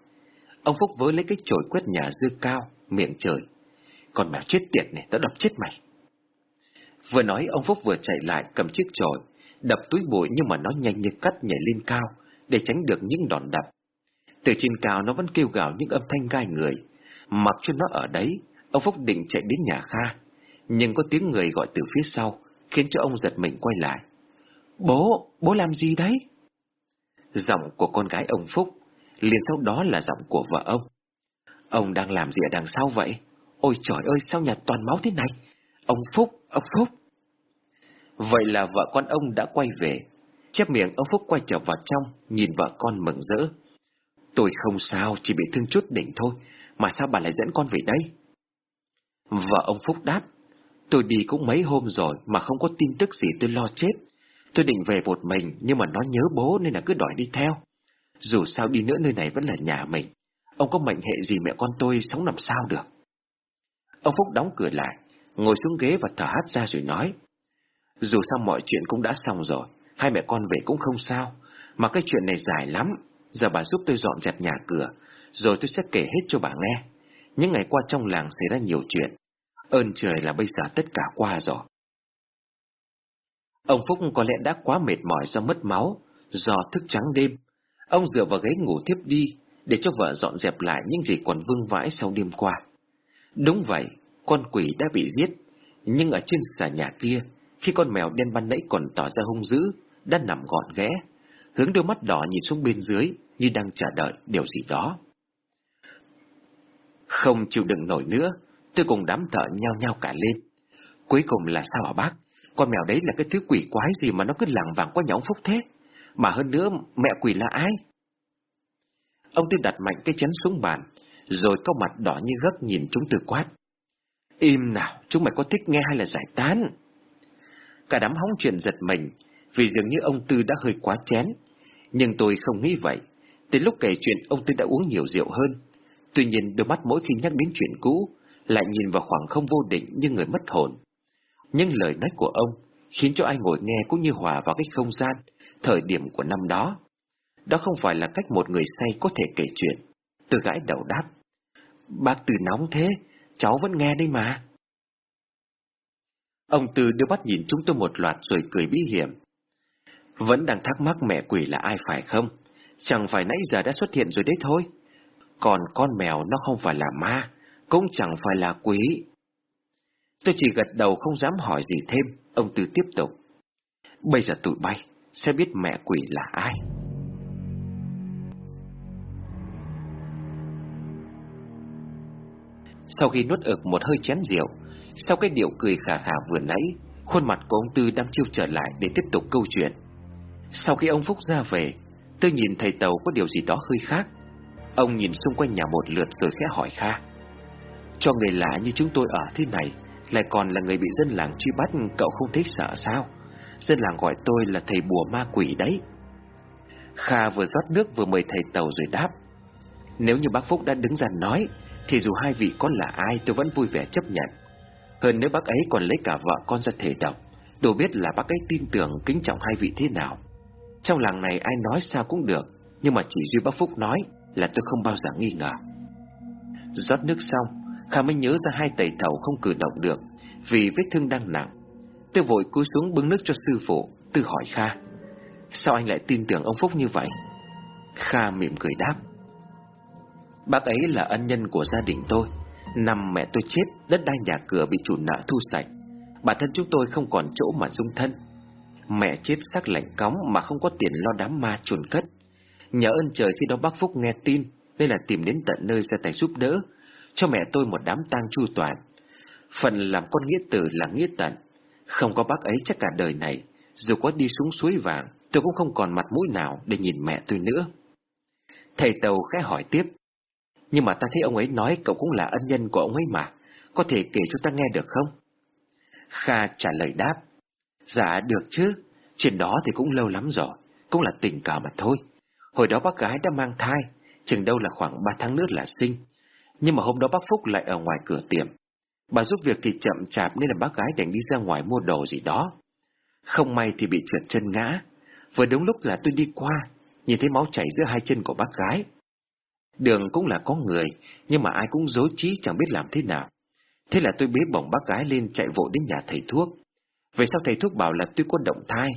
Ông Phúc với lấy cái chổi quét nhà dư cao, miệng trời. Con mèo chết tiệt này, tao đập chết mày. Vừa nói ông Phúc vừa chạy lại cầm chiếc chổi, đập túi bụi nhưng mà nó nhanh như cắt nhảy lên cao để tránh được những đòn đập. Từ trên cao nó vẫn kêu gào những âm thanh gai người. Mặc cho nó ở đấy, ông Phúc định chạy đến nhà Kha. Nhưng có tiếng người gọi từ phía sau, khiến cho ông giật mình quay lại. Bố, bố làm gì đấy? Giọng của con gái ông Phúc, liền sau đó là giọng của vợ ông. Ông đang làm gì ở đằng sau vậy? Ôi trời ơi, sao nhà toàn máu thế này? Ông Phúc, ông Phúc. Vậy là vợ con ông đã quay về. Chép miệng ông Phúc quay trở vào trong, nhìn vợ con mừng rỡ. Tôi không sao, chỉ bị thương chút đỉnh thôi, mà sao bà lại dẫn con về đây? Vợ ông Phúc đáp, tôi đi cũng mấy hôm rồi mà không có tin tức gì tôi lo chết. Tôi định về một mình nhưng mà nó nhớ bố nên là cứ đòi đi theo. Dù sao đi nữa nơi này vẫn là nhà mình. Ông có mệnh hệ gì mẹ con tôi sống làm sao được. Ông Phúc đóng cửa lại, ngồi xuống ghế và thở hắt ra rồi nói. Dù sao mọi chuyện cũng đã xong rồi, hai mẹ con về cũng không sao, mà cái chuyện này dài lắm, giờ bà giúp tôi dọn dẹp nhà cửa, rồi tôi sẽ kể hết cho bà nghe. Những ngày qua trong làng xảy ra nhiều chuyện, ơn trời là bây giờ tất cả qua rồi. Ông Phúc có lẽ đã quá mệt mỏi do mất máu, do thức trắng đêm. Ông dựa vào ghế ngủ tiếp đi, để cho vợ dọn dẹp lại những gì còn vương vãi sau đêm qua. Đúng vậy, con quỷ đã bị giết, nhưng ở trên xà nhà kia, khi con mèo đen ban nãy còn tỏ ra hung dữ, đã nằm gọn ghé, hướng đôi mắt đỏ nhìn xuống bên dưới như đang chờ đợi điều gì đó. Không chịu đựng nổi nữa, tôi cùng đám thợ nhao nhao cả lên. Cuối cùng là sao hả bác? Con mèo đấy là cái thứ quỷ quái gì mà nó cứ lẳng vàng qua nhà ông Phúc thế? Mà hơn nữa, mẹ quỷ là ai? Ông Tư đặt mạnh cái chén xuống bàn, rồi có mặt đỏ như gấc nhìn chúng từ quát. Im nào, chúng mày có thích nghe hay là giải tán? Cả đám hóng chuyện giật mình, vì dường như ông Tư đã hơi quá chén. Nhưng tôi không nghĩ vậy. Từ lúc kể chuyện, ông Tư đã uống nhiều rượu hơn. Tuy nhiên, đôi mắt mỗi khi nhắc đến chuyện cũ, lại nhìn vào khoảng không vô định như người mất hồn. Nhưng lời nói của ông khiến cho ai ngồi nghe cũng như hòa vào cái không gian, thời điểm của năm đó. Đó không phải là cách một người say có thể kể chuyện. Tôi gãi đầu đáp. Bác Tư nóng thế, cháu vẫn nghe đây mà. Ông Tư đưa mắt nhìn chúng tôi một loạt rồi cười bí hiểm. Vẫn đang thắc mắc mẹ quỷ là ai phải không? Chẳng phải nãy giờ đã xuất hiện rồi đấy thôi. Còn con mèo nó không phải là ma, cũng chẳng phải là quỷ. Tôi chỉ gật đầu không dám hỏi gì thêm, ông Tư tiếp tục. Bây giờ tụi bay sẽ biết mẹ quỷ là ai. Sau khi nuốt ực một hơi chén rượu, sau cái điệu cười khà khà vừa nãy, khuôn mặt của ông Tư đang chiêu trở lại để tiếp tục câu chuyện. Sau khi ông Phúc ra về, tôi nhìn thầy Tàu có điều gì đó hơi khác. Ông nhìn xung quanh nhà một lượt rồi khẽ hỏi Kha. Cho người lạ như chúng tôi ở thế này, lại còn là người bị dân làng truy bắt cậu không thấy sợ sao? Dân làng gọi tôi là thầy bùa ma quỷ đấy. Kha vừa rót nước vừa mời thầy Tàu rồi đáp. Nếu như bác Phúc đã đứng ra nói, thì dù hai vị con là ai tôi vẫn vui vẻ chấp nhận. Hơn nếu bác ấy còn lấy cả vợ con ra thể độc, đồ biết là bác ấy tin tưởng kính trọng hai vị thế nào. Trong làng này ai nói sao cũng được, nhưng mà chỉ duy bác Phúc nói là tôi không bao giờ nghi ngờ. Rót nước xong, Kha mới nhớ ra hai tẩy thầu không cử động được, vì vết thương đang nặng. Tôi vội cúi xuống bưng nước cho sư phụ, tôi hỏi Kha. Sao anh lại tin tưởng ông Phúc như vậy? Kha mỉm cười đáp. Bác ấy là ân nhân của gia đình tôi. Năm mẹ tôi chết, đất đai nhà cửa bị chủ nợ thu sạch. Bản thân chúng tôi không còn chỗ mà dung thân. Mẹ chết xác lạnh cóng mà không có tiền lo đám ma chuồn cất. Nhờ ơn trời khi đó bác Phúc nghe tin, nên là tìm đến tận nơi ra tay giúp đỡ, cho mẹ tôi một đám tang chu toàn. Phần làm con nghĩa tử là nghĩa tận. Không có bác ấy chắc cả đời này, dù có đi xuống suối vàng, tôi cũng không còn mặt mũi nào để nhìn mẹ tôi nữa. Thầy Tàu khẽ hỏi tiếp. Nhưng mà ta thấy ông ấy nói cậu cũng là ân nhân của ông ấy mà. Có thể kể cho ta nghe được không? Kha trả lời đáp. Dạ được chứ. Chuyện đó thì cũng lâu lắm rồi. Cũng là tình cảm mà thôi. Hồi đó bác gái đã mang thai. Chừng đâu là khoảng ba tháng nữa là sinh. Nhưng mà hôm đó bác Phúc lại ở ngoài cửa tiệm. Bà giúp việc thì chậm chạp nên là bác gái đành đi ra ngoài mua đồ gì đó. Không may thì bị trượt chân ngã. Vừa đúng lúc là tôi đi qua, nhìn thấy máu chảy giữa hai chân của bác gái. Đường cũng là có người, nhưng mà ai cũng dối trí chẳng biết làm thế nào. Thế là tôi bế bổng bác gái lên chạy vội đến nhà thầy thuốc. Về sau thầy thuốc bảo là tôi có động thai,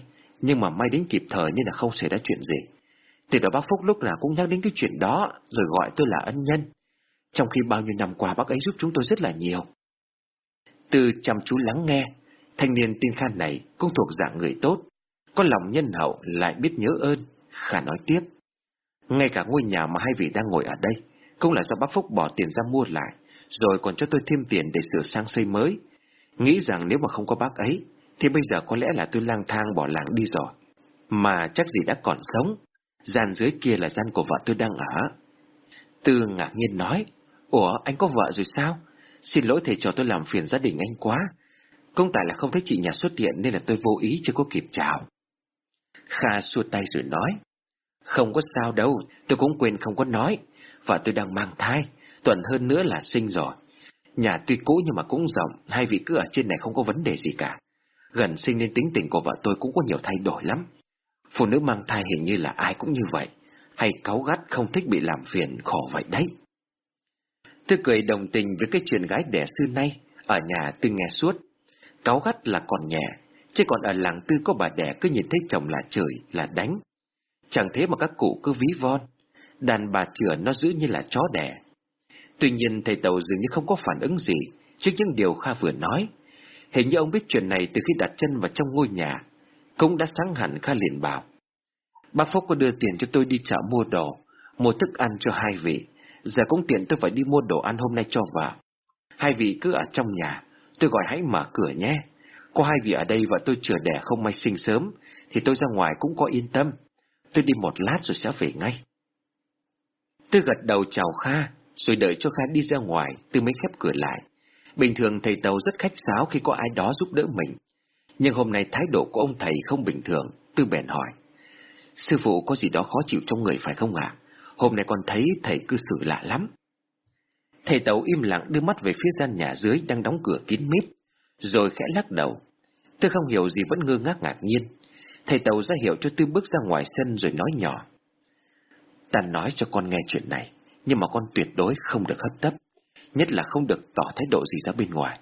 nhưng mà may đến kịp thời nên là không xảy ra chuyện gì. Từ đó bác Phúc lúc nào cũng nhắc đến cái chuyện đó, rồi gọi tôi là ân nhân. Trong khi bao nhiêu năm qua bác ấy giúp chúng tôi rất là nhiều. Từ chăm chú lắng nghe, thanh niên tin Khan này cũng thuộc dạng người tốt, có lòng nhân hậu lại biết nhớ ơn, Khả nói tiếp. Ngay cả ngôi nhà mà hai vị đang ngồi ở đây, cũng là do bác Phúc bỏ tiền ra mua lại, rồi còn cho tôi thêm tiền để sửa sang xây mới. Nghĩ rằng nếu mà không có bác ấy, thì bây giờ có lẽ là tôi lang thang bỏ làng đi rồi. Mà chắc gì đã còn sống, gian dưới kia là gian của vợ tôi đang ở. Tư ngạc nhiên nói, Ủa, anh có vợ rồi sao? Xin lỗi thầy cho tôi làm phiền gia đình anh quá. Công tại là không thấy chị nhà xuất hiện nên là tôi vô ý chưa có kịp chào. Kha xua tay rồi nói, Không có sao đâu, tôi cũng quên không có nói. và tôi đang mang thai, tuần hơn nữa là sinh rồi. Nhà tuy cũ nhưng mà cũng rộng, hai vị cứ ở trên này không có vấn đề gì cả. Gần sinh nên tính tình của vợ tôi cũng có nhiều thay đổi lắm. Phụ nữ mang thai hình như là ai cũng như vậy, hay cáu gắt không thích bị làm phiền khổ vậy đấy. Tôi cười đồng tình với cái chuyện gái đẻ xưa nay, ở nhà tôi nghe suốt. Cáu gắt là còn nhẹ, chứ còn ở làng tư có bà đẻ cứ nhìn thấy chồng là chửi, là đánh. Chẳng thế mà các cụ cứ ví von, đàn bà chửa nó giữ như là chó đẻ. Tuy nhiên thầy Tàu dường như không có phản ứng gì trước những điều Kha vừa nói. Hình như ông biết chuyện này từ khi đặt chân vào trong ngôi nhà, cũng đã sáng hẳn Kha liền bảo. Bác Phúc có đưa tiền cho tôi đi chợ mua đồ, mua thức ăn cho hai vị. Giờ cũng tiện tôi phải đi mua đồ ăn hôm nay cho vợ. Hai vị cứ ở trong nhà, tôi gọi hãy mở cửa nhé. Có hai vị ở đây và tôi chừa đẻ không may sinh sớm, thì tôi ra ngoài cũng có yên tâm. Tôi đi một lát rồi sẽ về ngay. Tôi gật đầu chào Kha, rồi đợi cho Kha đi ra ngoài, tôi mới khép cửa lại. Bình thường thầy Tàu rất khách sáo khi có ai đó giúp đỡ mình. Nhưng hôm nay thái độ của ông thầy không bình thường, tôi bèn hỏi. Sư phụ có gì đó khó chịu trong người phải không ạ? Hôm nay con thấy thầy cư xử lạ lắm. Thầy Tàu im lặng đưa mắt về phía gian nhà dưới đang đóng cửa kín mít, rồi khẽ lắc đầu. Tôi không hiểu gì vẫn ngơ ngác ngạc nhiên. Thầy Tàu ra hiệu cho tôi bước ra ngoài sân rồi nói nhỏ. Ta nói cho con nghe chuyện này, nhưng mà con tuyệt đối không được hấp tấp, nhất là không được tỏ thái độ gì ra bên ngoài.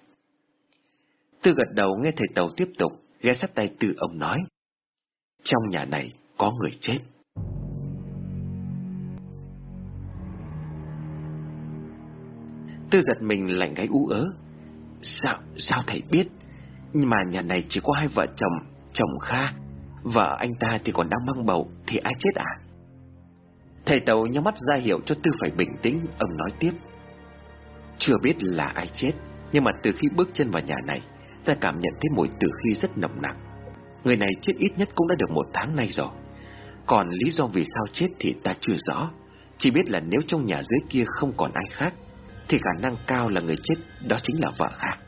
Tư gật đầu nghe thầy Tàu tiếp tục, ghé sát tay Tư ông nói. Trong nhà này có người chết. Tư giật mình lạnh gáy ú ớ. Sao, sao thầy biết? Nhưng mà nhà này chỉ có hai vợ chồng, chồng Kha. Vợ anh ta thì còn đang mang bầu, thì ai chết à? Thầy Tàu nhắm mắt ra hiệu cho Tư phải bình tĩnh, ông nói tiếp. Chưa biết là ai chết, nhưng mà từ khi bước chân vào nhà này, ta cảm nhận thấy mùi tử khi rất nồng nặc. Người này chết ít nhất cũng đã được một tháng nay rồi. Còn lý do vì sao chết thì ta chưa rõ. Chỉ biết là nếu trong nhà dưới kia không còn ai khác, thì khả năng cao là người chết đó chính là vợ khác.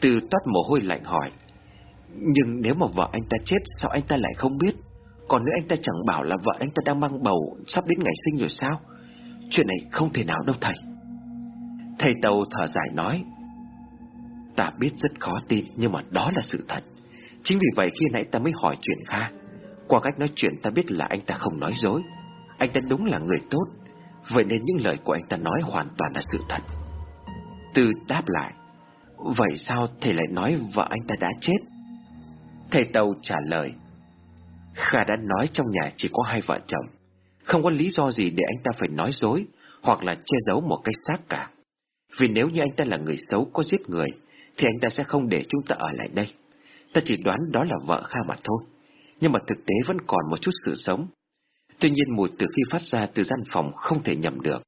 Từ toát mồ hôi lạnh hỏi, nhưng nếu mà vợ anh ta chết sao anh ta lại không biết? Còn nữa anh ta chẳng bảo là vợ anh ta đang mang bầu sắp đến ngày sinh rồi sao? Chuyện này không thể nào đâu thầy. Thầy Tàu thở dài nói, ta biết rất khó tin nhưng mà đó là sự thật. Chính vì vậy khi nãy ta mới hỏi chuyện Kha. Qua cách nói chuyện ta biết là anh ta không nói dối. Anh ta đúng là người tốt, vậy nên những lời của anh ta nói hoàn toàn là sự thật. Tư đáp lại, vậy sao thầy lại nói vợ anh ta đã chết? Thầy Tàu trả lời, Kha đã nói trong nhà chỉ có hai vợ chồng, không có lý do gì để anh ta phải nói dối hoặc là che giấu một cái xác cả. Vì nếu như anh ta là người xấu có giết người, thì anh ta sẽ không để chúng ta ở lại đây. Ta chỉ đoán đó là vợ Kha mà thôi, nhưng mà thực tế vẫn còn một chút sự sống. Tuy nhiên mùi từ khi phát ra từ gian phòng không thể nhầm được.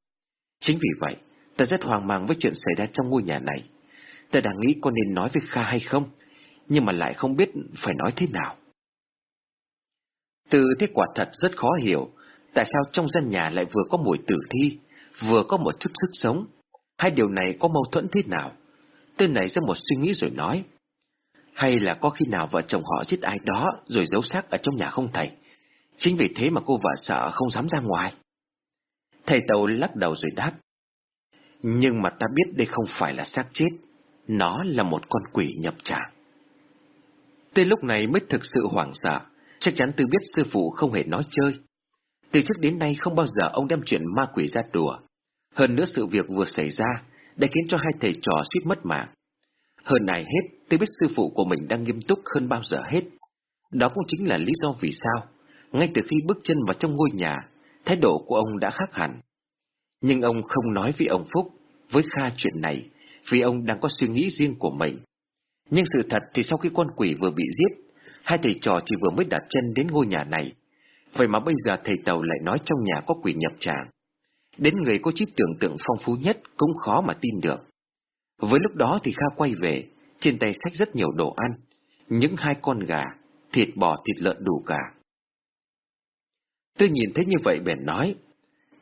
Chính vì vậy, ta rất hoang mang với chuyện xảy ra trong ngôi nhà này. Ta đang nghĩ có nên nói với Kha hay không, nhưng mà lại không biết phải nói thế nào. Từ thế quả thật rất khó hiểu, tại sao trong gian nhà lại vừa có mùi tử thi, vừa có một chút sức sống. Hai điều này có mâu thuẫn thế nào? Tên này ra một suy nghĩ rồi nói. Hay là có khi nào vợ chồng họ giết ai đó rồi giấu xác ở trong nhà không thầy? Chính vì thế mà cô vợ sợ không dám ra ngoài. Thầy Tàu lắc đầu rồi đáp. Nhưng mà ta biết đây không phải là xác chết, nó là một con quỷ nhập tràng. Tên lúc này mới thực sự hoảng sợ, chắc chắn tư biết sư phụ không hề nói chơi. Từ trước đến nay không bao giờ ông đem chuyện ma quỷ ra đùa. Hơn nữa sự việc vừa xảy ra đã khiến cho hai thầy trò suýt mất mạng. Hơn này hết, Tư biết sư phụ của mình đang nghiêm túc hơn bao giờ hết. Đó cũng chính là lý do vì sao, ngay từ khi bước chân vào trong ngôi nhà, thái độ của ông đã khác hẳn. Nhưng ông không nói với ông Phúc, với Kha chuyện này, vì ông đang có suy nghĩ riêng của mình. Nhưng sự thật thì sau khi con quỷ vừa bị giết, hai thầy trò chỉ vừa mới đặt chân đến ngôi nhà này. Vậy mà bây giờ thầy Tàu lại nói trong nhà có quỷ nhập tràng. Đến người có trí tưởng tượng phong phú nhất cũng khó mà tin được. Với lúc đó thì Kha quay về, trên tay sách rất nhiều đồ ăn, những hai con gà, thịt bò thịt lợn đủ cả. Tôi nhìn thấy như vậy bèn nói,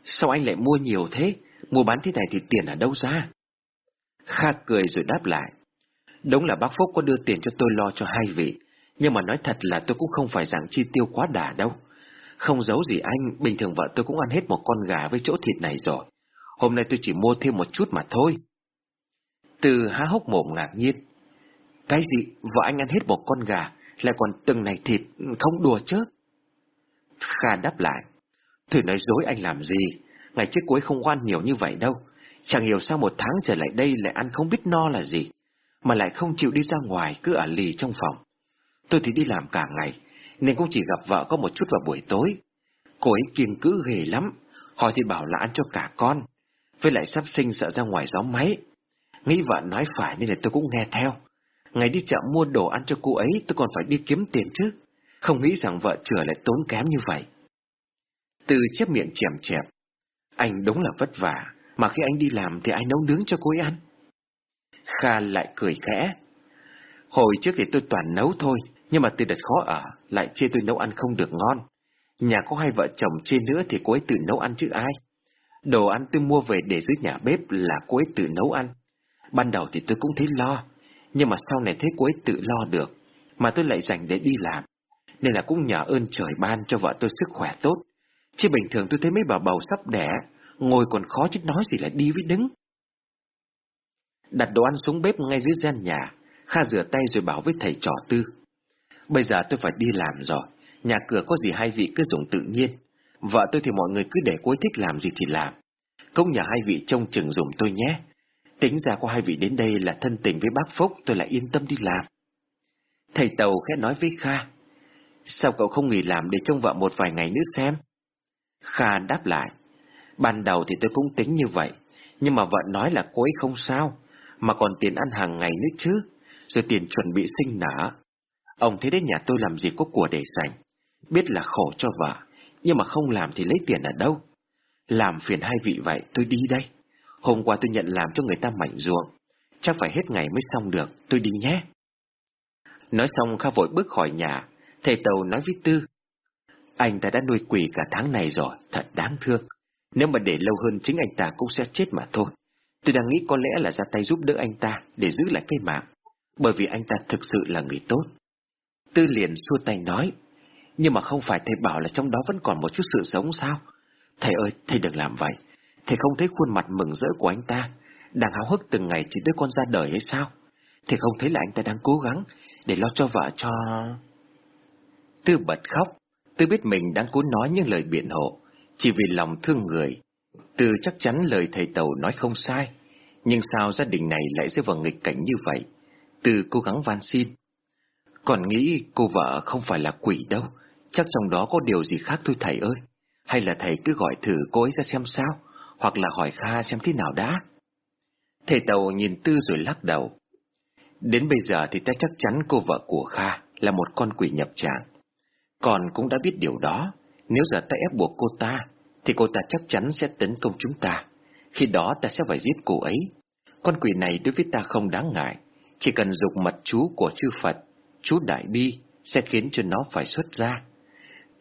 sao anh lại mua nhiều thế, mua bán thế này thì tiền ở đâu ra? Kha cười rồi đáp lại, đúng là bác Phúc có đưa tiền cho tôi lo cho hai vị, nhưng mà nói thật là tôi cũng không phải dạng chi tiêu quá đà đâu. Không giấu gì anh, bình thường vợ tôi cũng ăn hết một con gà với chỗ thịt này rồi. Hôm nay tôi chỉ mua thêm một chút mà thôi. Từ há hốc mồm ngạc nhiên. Cái gì? Vợ anh ăn hết một con gà, lại còn từng này thịt, không đùa chứ? Kha đáp lại. Thử nói dối anh làm gì? Ngày trước cuối không ngoan nhiều như vậy đâu. Chẳng hiểu sao một tháng trở lại đây lại ăn không biết no là gì. Mà lại không chịu đi ra ngoài, cứ ở lì trong phòng. Tôi thì đi làm cả ngày, nên cũng chỉ gặp vợ có một chút vào buổi tối. Cô ấy kiêng cữ ghê lắm, hỏi thì bảo là ăn cho cả con. Với lại sắp sinh sợ ra ngoài gió máy. Nghĩ vợ nói phải nên là tôi cũng nghe theo. Ngày đi chợ mua đồ ăn cho cô ấy tôi còn phải đi kiếm tiền chứ. Không nghĩ rằng vợ chửa lại tốn kém như vậy. Từ chép miệng chèm chẹp. Anh đúng là vất vả, mà khi anh đi làm thì ai nấu nướng cho cô ấy ăn? Kha lại cười khẽ. Hồi trước thì tôi toàn nấu thôi, nhưng mà từ đợt khó ở, lại chê tôi nấu ăn không được ngon. Nhà có hai vợ chồng chê nữa thì cô ấy tự nấu ăn chứ ai. Đồ ăn tôi mua về để dưới nhà bếp là cô ấy tự nấu ăn. Ban đầu thì tôi cũng thấy lo, nhưng mà sau này thấy cô ấy tự lo được, mà tôi lại dành để đi làm. Nên là cũng nhờ ơn trời ban cho vợ tôi sức khỏe tốt. Chứ bình thường tôi thấy mấy bà bầu sắp đẻ, ngồi còn khó chứ nói gì là đi với đứng. Đặt đồ ăn xuống bếp ngay dưới gian nhà, Kha rửa tay rồi bảo với thầy trò tư. Bây giờ tôi phải đi làm rồi, nhà cửa có gì hai vị cứ dùng tự nhiên. Vợ tôi thì mọi người cứ để cô ấy thích làm gì thì làm. công nhà hai vị trông chừng dùng tôi nhé. Tính ra có hai vị đến đây là thân tình với bác Phúc tôi lại yên tâm đi làm. Thầy Tàu khẽ nói với Kha. Sao cậu không nghỉ làm để trông vợ một vài ngày nữa xem? Kha đáp lại. Ban đầu thì tôi cũng tính như vậy, nhưng mà vợ nói là cô ấy không sao, mà còn tiền ăn hàng ngày nữa chứ, rồi tiền chuẩn bị sinh nở. Ông thấy đến nhà tôi làm gì có của để dành, biết là khổ cho vợ, nhưng mà không làm thì lấy tiền ở đâu. Làm phiền hai vị vậy, tôi đi đây. Hôm qua tôi nhận làm cho người ta mảnh ruộng, chắc phải hết ngày mới xong được, tôi đi nhé. Nói xong Kha vội bước khỏi nhà, thầy Tàu nói với Tư. Anh ta đã nuôi quỷ cả tháng này rồi, thật đáng thương. Nếu mà để lâu hơn chính anh ta cũng sẽ chết mà thôi. Tôi đang nghĩ có lẽ là ra tay giúp đỡ anh ta để giữ lại cái mạng, bởi vì anh ta thực sự là người tốt. Tư liền xua tay nói, nhưng mà không phải thầy bảo là trong đó vẫn còn một chút sự sống sao? Thầy ơi, thầy đừng làm vậy. Thầy không thấy khuôn mặt mừng rỡ của anh ta, đang háo hức từng ngày chỉ tới con ra đời hay sao? Thầy không thấy là anh ta đang cố gắng để lo cho vợ cho... Tư bật khóc, Tư biết mình đang cố nói những lời biện hộ, chỉ vì lòng thương người. Tư chắc chắn lời thầy Tàu nói không sai, nhưng sao gia đình này lại rơi vào nghịch cảnh như vậy? Tư cố gắng van xin. Còn nghĩ cô vợ không phải là quỷ đâu, chắc trong đó có điều gì khác thôi thầy ơi. Hay là thầy cứ gọi thử cô ấy ra xem sao, hoặc là hỏi Kha xem thế nào đã. Thầy Tàu nhìn Tư rồi lắc đầu. Đến bây giờ thì ta chắc chắn cô vợ của Kha là một con quỷ nhập tràng. Còn cũng đã biết điều đó, nếu giờ ta ép buộc cô ta, thì cô ta chắc chắn sẽ tấn công chúng ta. Khi đó ta sẽ phải giết cô ấy. Con quỷ này đối với ta không đáng ngại, chỉ cần dục mật chú của chư Phật, chú Đại Bi sẽ khiến cho nó phải xuất ra.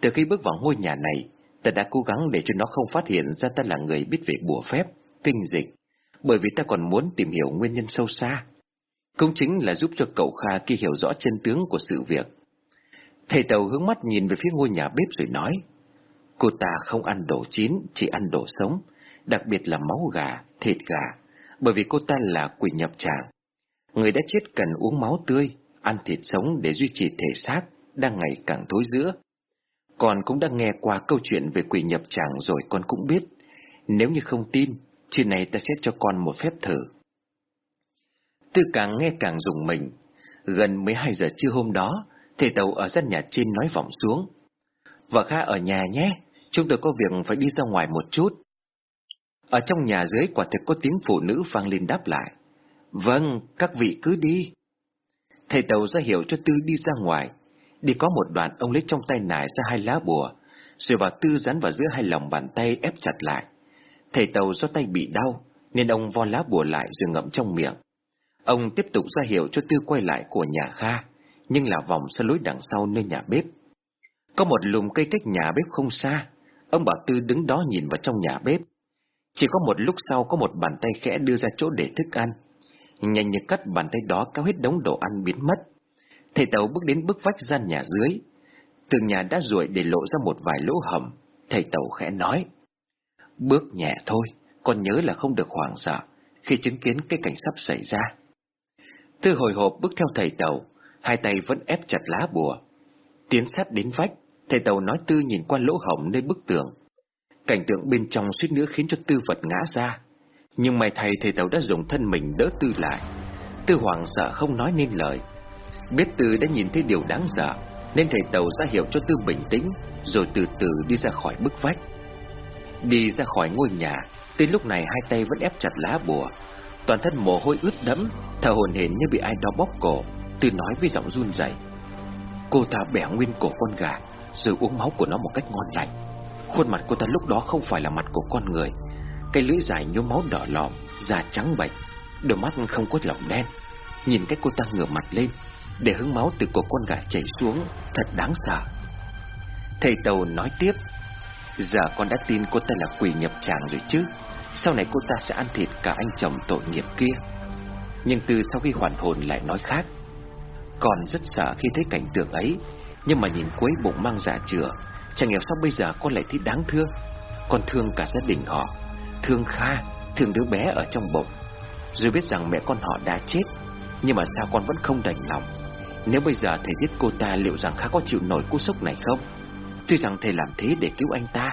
Từ khi bước vào ngôi nhà này, ta đã cố gắng để cho nó không phát hiện ra ta là người biết về bùa phép, kinh dịch, bởi vì ta còn muốn tìm hiểu nguyên nhân sâu xa. Cũng chính là giúp cho cậu Kha kia hiểu rõ chân tướng của sự việc. Thầy Tàu hướng mắt nhìn về phía ngôi nhà bếp rồi nói, cô ta không ăn đồ chín, chỉ ăn đồ sống, đặc biệt là máu gà, thịt gà, bởi vì cô ta là quỷ nhập tràng. Người đã chết cần uống máu tươi, ăn thịt sống để duy trì thể xác, đang ngày càng thối giữa. Con cũng đã nghe qua câu chuyện về quỷ nhập tràng rồi con cũng biết. Nếu như không tin, chuyện này ta sẽ cho con một phép thử. Tư càng nghe càng dùng mình. Gần 12 giờ trưa hôm đó, thầy tàu ở sân nhà trên nói vọng xuống. Vợ Kha ở nhà nhé, chúng tôi có việc phải đi ra ngoài một chút. Ở trong nhà dưới quả thực có tiếng phụ nữ vang lên đáp lại. Vâng, các vị cứ đi. Thầy tàu ra hiệu cho Tư đi ra ngoài. Đi có một đoạn ông lấy trong tay nải ra hai lá bùa, rồi vào Tư dán vào giữa hai lòng bàn tay ép chặt lại. Thầy tàu do tay bị đau, nên ông vo lá bùa lại rồi ngậm trong miệng. Ông tiếp tục ra hiệu cho Tư quay lại của nhà Kha, nhưng là vòng sang lối đằng sau nơi nhà bếp. Có một lùm cây cách nhà bếp không xa, ông bảo Tư đứng đó nhìn vào trong nhà bếp. Chỉ có một lúc sau có một bàn tay khẽ đưa ra chỗ để thức ăn. Nhanh như cắt bàn tay đó cao hết đống đồ ăn biến mất. Thầy Tàu bước đến bức vách gian nhà dưới. Tường nhà đã ruồi để lộ ra một vài lỗ hầm. Thầy Tàu khẽ nói. Bước nhẹ thôi, con nhớ là không được hoảng sợ khi chứng kiến cái cảnh sắp xảy ra. Tư hồi hộp bước theo thầy Tàu, hai tay vẫn ép chặt lá bùa. Tiến sát đến vách, thầy Tàu nói Tư nhìn qua lỗ hổng nơi bức tường. Cảnh tượng bên trong suýt nữa khiến cho Tư vật ngã ra. Nhưng may thầy thầy Tàu đã dùng thân mình đỡ Tư lại. Tư hoảng sợ không nói nên lời. Biết Tư đã nhìn thấy điều đáng sợ, nên thầy Tàu ra hiệu cho Tư bình tĩnh, rồi từ từ đi ra khỏi bức vách. Đi ra khỏi ngôi nhà, Tư lúc này hai tay vẫn ép chặt lá bùa. Toàn thân mồ hôi ướt đẫm, thở hồn hển như bị ai đó bóp cổ. Tư nói với giọng run rẩy. Cô ta bẻ nguyên cổ con gà, rồi uống máu của nó một cách ngon lành. Khuôn mặt cô ta lúc đó không phải là mặt của con người. Cái lưỡi dài nhốm máu đỏ lòm, da trắng bệch, đôi mắt không có lỏng đen. Nhìn cách cô ta ngửa mặt lên, để hứng máu từ cổ con gà chảy xuống, thật đáng sợ. Thầy Tàu nói tiếp, giờ con đã tin cô ta là quỷ nhập tràng rồi chứ, sau này cô ta sẽ ăn thịt cả anh chồng tội nghiệp kia. Nhưng từ sau khi hoàn hồn lại nói khác, còn rất sợ khi thấy cảnh tượng ấy, nhưng mà nhìn cuối bụng mang dạ chữa, chẳng hiểu sao bây giờ con lại thấy đáng thương. Con thương cả gia đình họ, thương Kha, thương đứa bé ở trong bụng. Rồi biết rằng mẹ con họ đã chết, nhưng mà sao con vẫn không đành lòng. Nếu bây giờ thầy giết cô ta liệu rằng Kha có chịu nổi cú sốc này không? Tuy rằng thầy làm thế để cứu anh ta,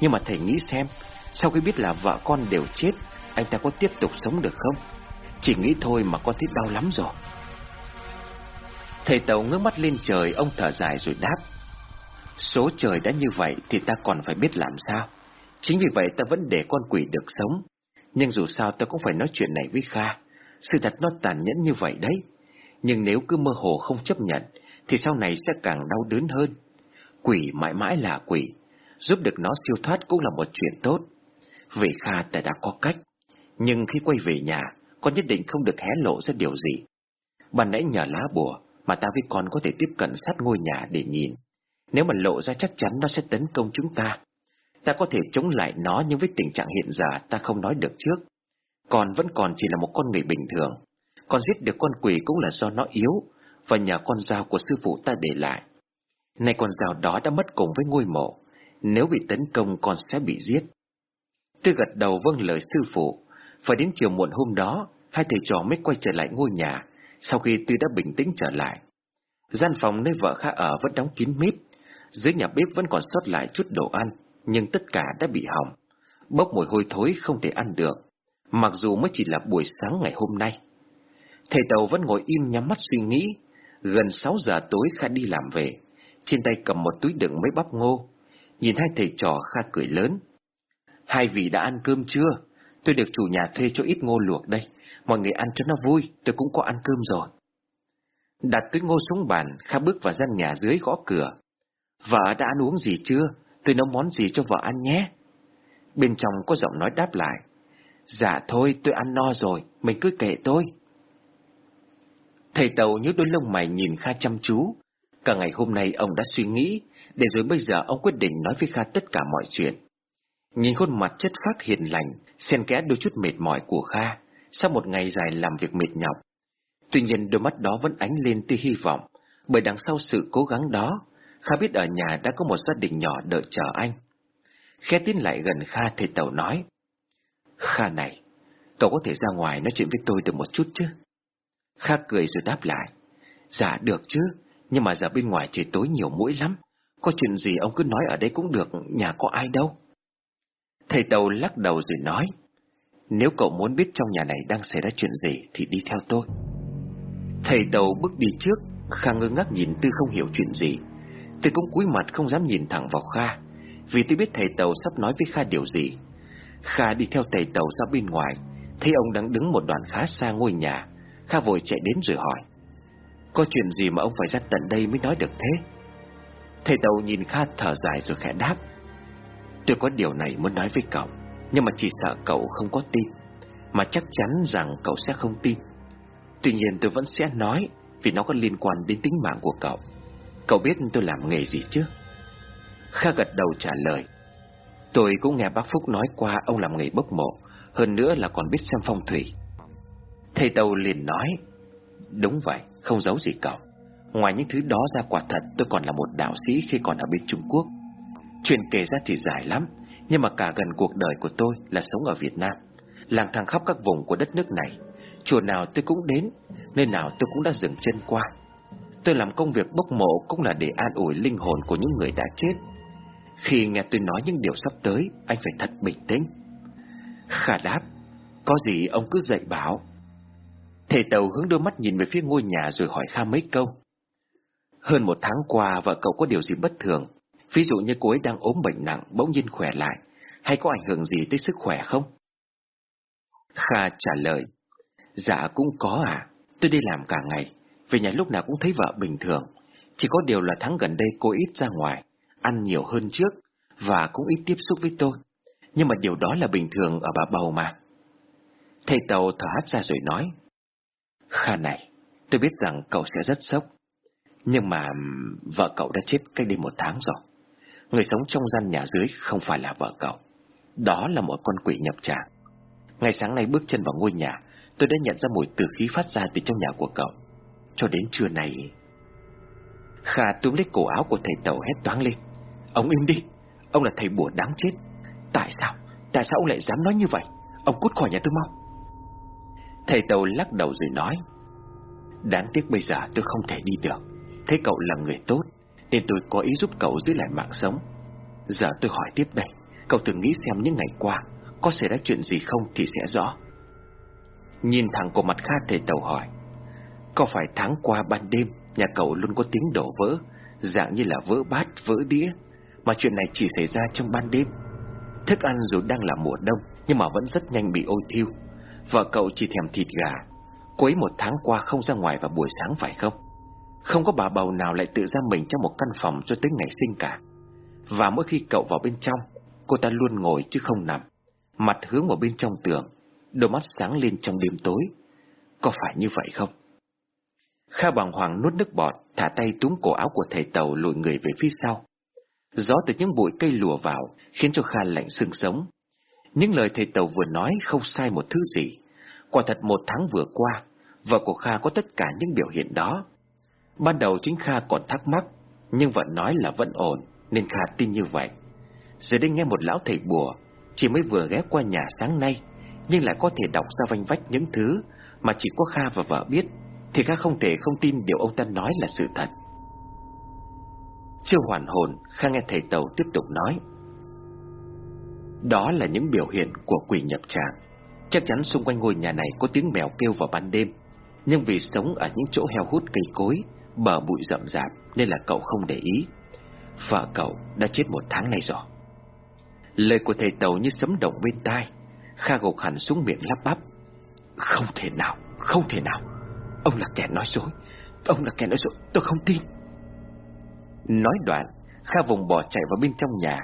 nhưng mà thầy nghĩ xem, sau khi biết là vợ con đều chết, anh ta có tiếp tục sống được không? Chỉ nghĩ thôi mà con thấy đau lắm rồi. Thầy Tàu ngước mắt lên trời, ông thở dài rồi đáp. Số trời đã như vậy thì ta còn phải biết làm sao. Chính vì vậy ta vẫn để con quỷ được sống. Nhưng dù sao ta cũng phải nói chuyện này với Kha. Sự thật nó tàn nhẫn như vậy đấy. Nhưng nếu cứ mơ hồ không chấp nhận, thì sau này sẽ càng đau đớn hơn. Quỷ mãi mãi là quỷ, giúp được nó siêu thoát cũng là một chuyện tốt. Vì Kha ta đã có cách, nhưng khi quay về nhà, con nhất định không được hé lộ ra điều gì. Ban nãy nhờ lá bùa, mà ta với con có thể tiếp cận sát ngôi nhà để nhìn. Nếu mà lộ ra chắc chắn nó sẽ tấn công chúng ta. Ta có thể chống lại nó nhưng với tình trạng hiện giờ ta không nói được trước. Con vẫn còn chỉ là một con người bình thường. Con giết được con quỷ cũng là do nó yếu và nhờ con dao của sư phụ ta để lại. Nay con dao đó đã mất cùng với ngôi mộ. Nếu bị tấn công con sẽ bị giết. Tư gật đầu vâng lời sư phụ. Phải đến chiều muộn hôm đó, hai thầy trò mới quay trở lại ngôi nhà sau khi Tư đã bình tĩnh trở lại. Gian phòng nơi vợ Kha ở vẫn đóng kín mít, dưới nhà bếp vẫn còn sót lại chút đồ ăn, nhưng tất cả đã bị hỏng. Bốc mùi hôi thối không thể ăn được, mặc dù mới chỉ là buổi sáng ngày hôm nay. Thầy Tàu vẫn ngồi im nhắm mắt suy nghĩ, gần 6 giờ tối Kha đi làm về, trên tay cầm một túi đựng mấy bắp ngô. Nhìn hai thầy trò Kha cười lớn. Hai vị đã ăn cơm chưa? Tôi được chủ nhà thuê cho ít ngô luộc đây. Mọi người ăn cho nó vui, tôi cũng có ăn cơm rồi. Đặt túi ngô xuống bàn, Kha bước vào gian nhà dưới gõ cửa. Vợ đã ăn uống gì chưa? Tôi nấu món gì cho vợ ăn nhé? Bên trong có giọng nói đáp lại. Dạ thôi, tôi ăn no rồi, mình cứ kệ tôi. Thầy Tàu nhớ đôi lông mày nhìn Kha chăm chú. Cả ngày hôm nay ông đã suy nghĩ, để rồi bây giờ ông quyết định nói với Kha tất cả mọi chuyện. Nhìn khuôn mặt chất phác hiền lành, xen kẽ đôi chút mệt mỏi của Kha, sau một ngày dài làm việc mệt nhọc. Tuy nhiên đôi mắt đó vẫn ánh lên tia hy vọng, bởi đằng sau sự cố gắng đó, Kha biết ở nhà đã có một gia đình nhỏ đợi chờ anh. Khe tiến lại gần Kha thầy Tàu nói, Kha này, cậu có thể ra ngoài nói chuyện với tôi được một chút chứ? Kha cười rồi đáp lại, Dạ được chứ, nhưng mà giờ bên ngoài trời tối nhiều mũi lắm, có chuyện gì ông cứ nói ở đây cũng được, nhà có ai đâu. Thầy Tàu lắc đầu rồi nói, Nếu cậu muốn biết trong nhà này đang xảy ra chuyện gì Thì đi theo tôi. Thầy tàu bước đi trước Kha ngơ ngác nhìn Tư không hiểu chuyện gì. Tư cũng cúi mặt không dám nhìn thẳng vào Kha Vì tôi biết thầy tàu sắp nói với Kha điều gì. Kha đi theo thầy tàu ra bên ngoài Thấy ông đang đứng một đoạn khá xa ngôi nhà. Kha vội chạy đến rồi hỏi Có chuyện gì mà ông phải ra tận đây mới nói được thế? Thầy tàu nhìn Kha thở dài rồi khẽ đáp Tôi có điều này muốn nói với cậu Nhưng mà chỉ sợ cậu không có tin Mà chắc chắn rằng cậu sẽ không tin. Tuy nhiên tôi vẫn sẽ nói Vì nó có liên quan đến tính mạng của cậu. Cậu biết tôi làm nghề gì chứ? Kha gật đầu trả lời. Tôi cũng nghe bác Phúc nói qua ông làm nghề bốc mộ Hơn nữa là còn biết xem phong thủy. Thầy Tàu liền nói Đúng vậy, không giấu gì cậu. Ngoài những thứ đó ra quả thật tôi còn là một đạo sĩ khi còn ở bên Trung Quốc. Chuyện kể ra thì dài lắm, Nhưng mà cả gần cuộc đời của tôi là sống ở Việt Nam. Làng thang khắp các vùng của đất nước này, Chùa nào tôi cũng đến, Nơi nào tôi cũng đã dừng chân qua. Tôi làm công việc bốc mộ cũng là để an ủi linh hồn của những người đã chết. Khi nghe tôi nói những điều sắp tới, Anh phải thật bình tĩnh. Khả đáp, Có gì ông cứ dạy bảo. Thầy Tàu hướng đôi mắt nhìn về phía ngôi nhà rồi hỏi Kha mấy câu. Hơn một tháng qua, vợ cậu có điều gì bất thường? Ví dụ như cô ấy đang ốm bệnh nặng, bỗng nhiên khỏe lại, Hay có ảnh hưởng gì tới sức khỏe không? Kha trả lời Dạ cũng có à Tôi đi làm cả ngày, Về nhà lúc nào cũng thấy vợ bình thường. Chỉ có điều là tháng gần đây cô ít ra ngoài, Ăn nhiều hơn trước Và cũng ít tiếp xúc với tôi. Nhưng mà điều đó là bình thường ở bà bầu mà. Thầy Tàu thở hắt ra rồi nói, Kha này, Tôi biết rằng cậu sẽ rất sốc. Nhưng mà vợ cậu đã chết cách đây một tháng rồi. Người sống trong gian nhà dưới không phải là vợ cậu. Đó là một con quỷ nhập tràng. Ngày sáng nay bước chân vào ngôi nhà, Tôi đã nhận ra mùi tử khí phát ra từ trong nhà của cậu. Cho đến trưa này Kha túm lấy cổ áo của thầy tàu hét toáng lên. Ông im đi, Ông là thầy bùa đáng chết. Tại sao Tại sao ông lại dám nói như vậy? Ông cút khỏi nhà tôi mau. Thầy tàu lắc đầu rồi nói, Đáng tiếc bây giờ tôi không thể đi được. Thấy cậu là người tốt nên tôi có ý giúp cậu giữ lại mạng sống. Giờ tôi hỏi tiếp đây Cậu từng nghĩ xem những ngày qua Có xảy ra chuyện gì không thì sẽ rõ. Nhìn thẳng của mặt Kha thầy tàu hỏi Có phải tháng qua ban đêm Nhà cậu luôn có tiếng đổ vỡ Dạng như là vỡ bát, vỡ đĩa Mà chuyện này chỉ xảy ra trong ban đêm? Thức ăn dù đang là mùa đông Nhưng mà vẫn rất nhanh bị ôi thiêu. Vợ cậu chỉ thèm thịt gà Cô ấy một tháng qua không ra ngoài vào buổi sáng phải không? Không có bà bầu nào lại tự ra mình trong một căn phòng cho tới ngày sinh cả. Và mỗi khi cậu vào bên trong, Cô ta luôn ngồi chứ không nằm. Mặt hướng vào bên trong tường, Đôi mắt sáng lên trong đêm tối. Có phải như vậy không? Kha bằng hoàng nuốt nước bọt, Thả tay túm cổ áo của thầy tàu lùi người về phía sau. Gió từ những bụi cây lùa vào Khiến cho Kha lạnh xương sống. Những lời thầy tàu vừa nói không sai một thứ gì. Quả thật một tháng vừa qua, Vợ của Kha có tất cả những biểu hiện đó. Ban đầu chính Kha còn thắc mắc, Nhưng vẫn nói là vẫn ổn, Nên Kha tin như vậy. Giờ đây nghe một lão thầy bùa, Chỉ mới vừa ghé qua nhà sáng nay, Nhưng lại có thể đọc ra vanh vách những thứ Mà chỉ có Kha và vợ biết, Thì Kha không thể không tin điều ông ta nói là sự thật. Chưa hoàn hồn, Kha nghe thầy Tàu tiếp tục nói. Đó là những biểu hiện của quỷ nhập tràng. Chắc chắn xung quanh ngôi nhà này có tiếng mèo kêu vào ban đêm, Nhưng vì sống ở những chỗ heo hút cây cối Bờ bụi rậm rạp Nên là cậu không để ý. Vợ cậu đã chết một tháng nay rồi. Lời của thầy Tàu như sấm động bên tai Kha gục hẳn xuống miệng lắp bắp. Không thể nào, không thể nào. Ông là kẻ nói dối Ông là kẻ nói dối, tôi không tin. Nói đoạn Kha vùng bỏ chạy vào bên trong nhà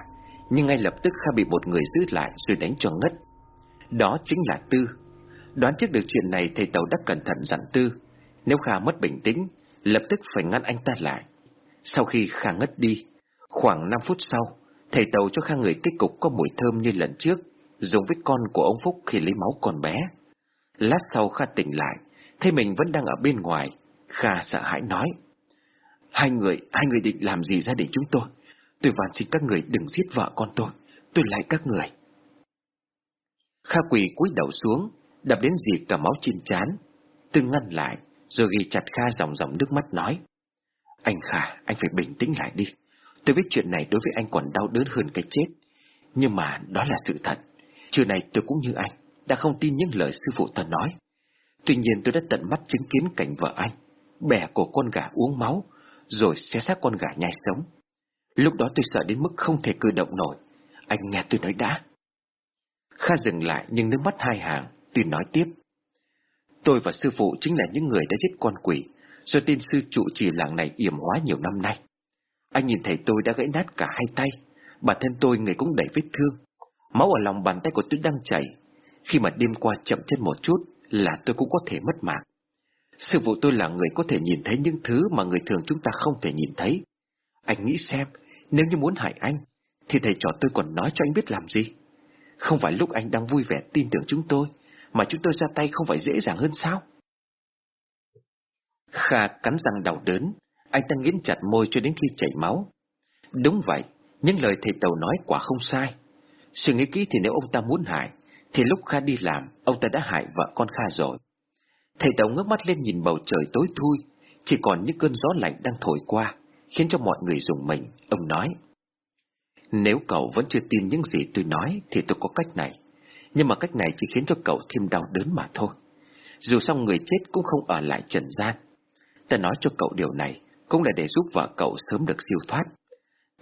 Nhưng ngay lập tức Kha bị một người giữ lại Rồi đánh cho ngất. Đó chính là Tư. Đoán trước được chuyện này thầy Tàu đã cẩn thận dặn Tư Nếu Kha mất bình tĩnh Lập tức phải ngăn anh ta lại. Sau khi Kha ngất đi Khoảng 5 phút sau Thầy Tàu cho Kha người kết cục có mùi thơm như lần trước Dùng với con của ông Phúc khi lấy máu con bé. Lát sau Kha tỉnh lại Thấy mình vẫn đang ở bên ngoài Kha sợ hãi nói Hai người, hai người định làm gì gia đình chúng tôi? Tôi van xin các người đừng giết vợ con tôi Tôi lại các người. Kha quỳ cúi đầu xuống Đập đến gì cả máu trên chán, Tư ngăn lại. Rồi ghi chặt Kha dòng dòng nước mắt nói Anh Kha, anh phải bình tĩnh lại đi Tôi biết chuyện này đối với anh còn đau đớn hơn cái chết Nhưng mà đó là sự thật Trưa này tôi cũng như anh đã không tin những lời sư phụ thần nói. Tuy nhiên tôi đã tận mắt chứng kiến cảnh vợ anh, bẻ cổ con gà uống máu, rồi xé xác con gà nhai sống. Lúc đó tôi sợ đến mức không thể cử động nổi. Anh nghe tôi nói đã. Kha dừng lại nhưng nước mắt hai hàng, tôi nói tiếp. Tôi và sư phụ chính là những người đã giết con quỷ, do tin sư trụ trì làng này yểm hóa nhiều năm nay. Anh nhìn thấy tôi đã gãy nát cả hai tay, bản thân tôi người cũng đầy vết thương. Máu ở lòng bàn tay của tôi đang chảy. Khi mà đêm qua chậm chân một chút là tôi cũng có thể mất mạng. Sư phụ tôi là người có thể nhìn thấy những thứ mà người thường chúng ta không thể nhìn thấy. Anh nghĩ xem, nếu như muốn hại anh, thì thầy trò tôi còn nói cho anh biết làm gì? Không phải lúc anh đang vui vẻ tin tưởng chúng tôi, mà chúng tôi ra tay không phải dễ dàng hơn sao? Kha cắn răng đau đớn, anh ta nghiến chặt môi cho đến khi chảy máu. Đúng vậy, những lời thầy Tàu nói quả không sai. Suy nghĩ kỹ thì nếu ông ta muốn hại, thì lúc Kha đi làm, ông ta đã hại vợ con Kha rồi. Thầy Tàu ngước mắt lên nhìn bầu trời tối thui, chỉ còn những cơn gió lạnh đang thổi qua, khiến cho mọi người dùng mình. Ông nói, nếu cậu vẫn chưa tin những gì tôi nói, thì tôi có cách này. Nhưng mà cách này chỉ khiến cho cậu thêm đau đớn mà thôi. Dù sao người chết cũng không ở lại trần gian. Ta nói cho cậu điều này, cũng là để giúp vợ cậu sớm được siêu thoát.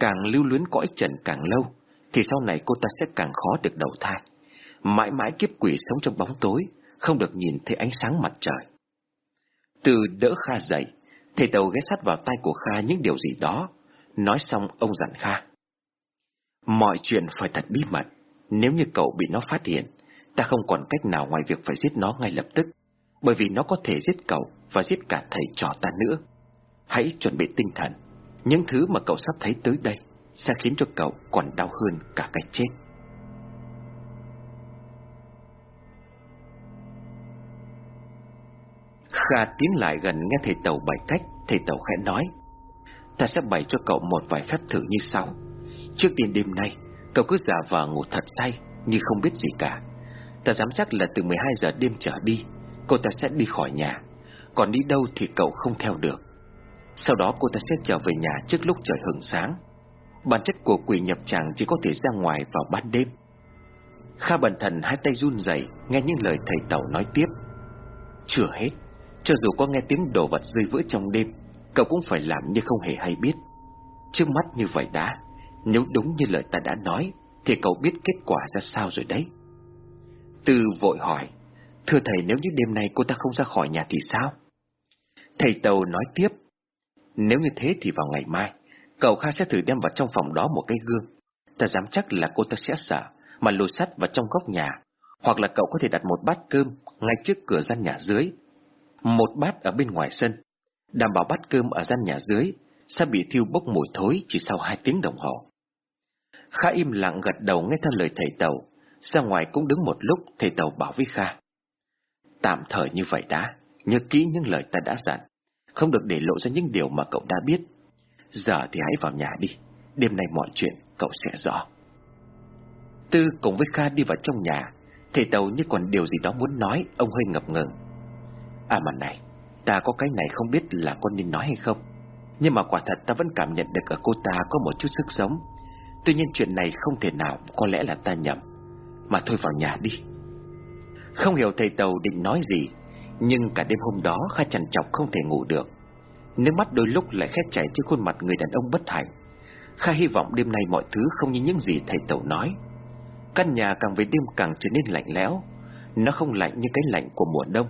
Càng lưu luyến cõi trần càng lâu, thì sau này cô ta sẽ càng khó được đầu thai. Mãi mãi kiếp quỷ sống trong bóng tối, không được nhìn thấy ánh sáng mặt trời. Từ đỡ Kha dậy, thầy tàu ghé sát vào tay của Kha những điều gì đó. Nói xong ông dặn Kha. Mọi chuyện phải thật bí mật. Nếu như cậu bị nó phát hiện, ta không còn cách nào ngoài việc phải giết nó ngay lập tức. Bởi vì nó có thể giết cậu và giết cả thầy trò ta nữa. Hãy chuẩn bị tinh thần. Những thứ mà cậu sắp thấy tới đây sẽ khiến cho cậu còn đau hơn cả cái chết. Kha tiến lại gần nghe thầy Tàu bày cách, thầy Tàu khẽ nói. Ta sẽ bày cho cậu một vài phép thử như sau. Trước tiên đêm nay, cậu cứ giả vờ ngủ thật say, như không biết gì cả. Ta dám chắc là từ 12 giờ đêm trở đi, cô ta sẽ đi khỏi nhà. Còn đi đâu thì cậu không theo được. Sau đó cô ta sẽ trở về nhà trước lúc trời hừng sáng. Bản chất của quỷ nhập tràng chỉ có thể ra ngoài vào ban đêm. Kha bần thần hai tay run rẩy nghe những lời thầy tàu nói tiếp. Chưa hết, cho dù có nghe tiếng đồ vật rơi vỡ trong đêm, cậu cũng phải làm như không hề hay biết. Trước mắt như vậy đã, nếu đúng như lời ta đã nói, thì cậu biết kết quả ra sao rồi đấy. Tư vội hỏi, thưa thầy nếu như đêm nay cô ta không ra khỏi nhà thì sao? Thầy Tàu nói tiếp, nếu như thế thì vào ngày mai, cậu Kha sẽ thử đem vào trong phòng đó một cái gương. Ta dám chắc là cô ta sẽ sợ, mà lùi sắt vào trong góc nhà, hoặc là cậu có thể đặt một bát cơm ngay trước cửa gian nhà dưới, một bát ở bên ngoài sân, đảm bảo bát cơm ở gian nhà dưới sẽ bị thiêu bốc mùi thối chỉ sau hai tiếng đồng hồ. Kha im lặng gật đầu nghe theo lời thầy Tàu, ra ngoài cũng đứng một lúc thầy Tàu bảo với Kha. Tạm thời như vậy đã, nhớ kỹ những lời ta đã dặn, không được để lộ ra những điều mà cậu đã biết. Giờ thì hãy vào nhà đi, đêm nay mọi chuyện cậu sẽ rõ. Tư cùng với Kha đi vào trong nhà, thầy Tàu như còn điều gì đó muốn nói, ông hơi ngập ngừng. À mà này, ta có cái này không biết là con nên nói hay không. Nhưng mà quả thật ta vẫn cảm nhận được ở cô ta có một chút sức sống Tuy nhiên chuyện này không thể nào Có lẽ là ta nhầm. Mà thôi vào nhà đi. Không hiểu thầy Tàu định nói gì, Nhưng cả đêm hôm đó Kha chằn chọc không thể ngủ được. Nước mắt đôi lúc lại khét chảy trên khuôn mặt người đàn ông bất hạnh. Kha hy vọng đêm nay mọi thứ không như những gì thầy Tàu nói. Căn nhà càng về đêm càng trở nên lạnh lẽo. Nó không lạnh như cái lạnh của mùa đông.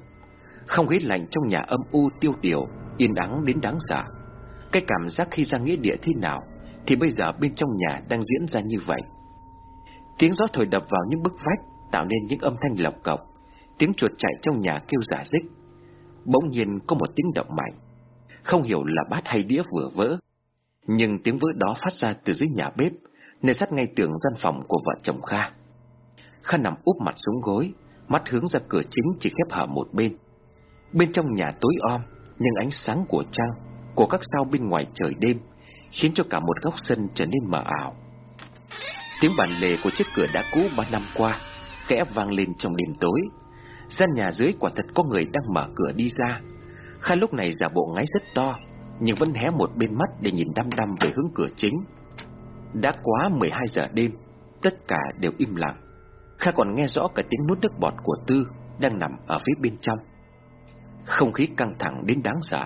Không khí lạnh trong nhà âm u tiêu điều, Yên ắng đến đáng sợ. Cái cảm giác khi ra nghĩa địa thế nào thì bây giờ bên trong nhà đang diễn ra như vậy. Tiếng gió thổi đập vào những bức vách, Tạo nên những âm thanh lộc cộc. Tiếng chuột chạy trong nhà kêu giả dích Bỗng nhiên có một tiếng động mạnh. Không hiểu là bát hay đĩa vừa vỡ, Nhưng tiếng vỡ đó phát ra từ dưới nhà bếp, Nơi sát ngay tường gian phòng của vợ chồng Kha. Kha nằm úp mặt xuống gối, Mắt hướng ra cửa chính chỉ khép hở một bên. Bên trong nhà tối om, Nhưng ánh sáng của trăng của các sao bên ngoài trời đêm khiến cho cả một góc sân trở nên mờ ảo. Tiếng bàn lề của chiếc cửa đã cũ ba năm qua khẽ vang lên trong đêm tối. Gian nhà dưới quả thật có người đang mở cửa đi ra. Kha lúc này giả bộ ngáy rất to, nhưng vẫn hé một bên mắt để nhìn đăm đăm về hướng cửa chính. Đã quá 12 giờ đêm, tất cả đều im lặng. Kha còn nghe rõ cả tiếng nuốt nước bọt của Tư đang nằm ở phía bên trong. Không khí căng thẳng đến đáng sợ,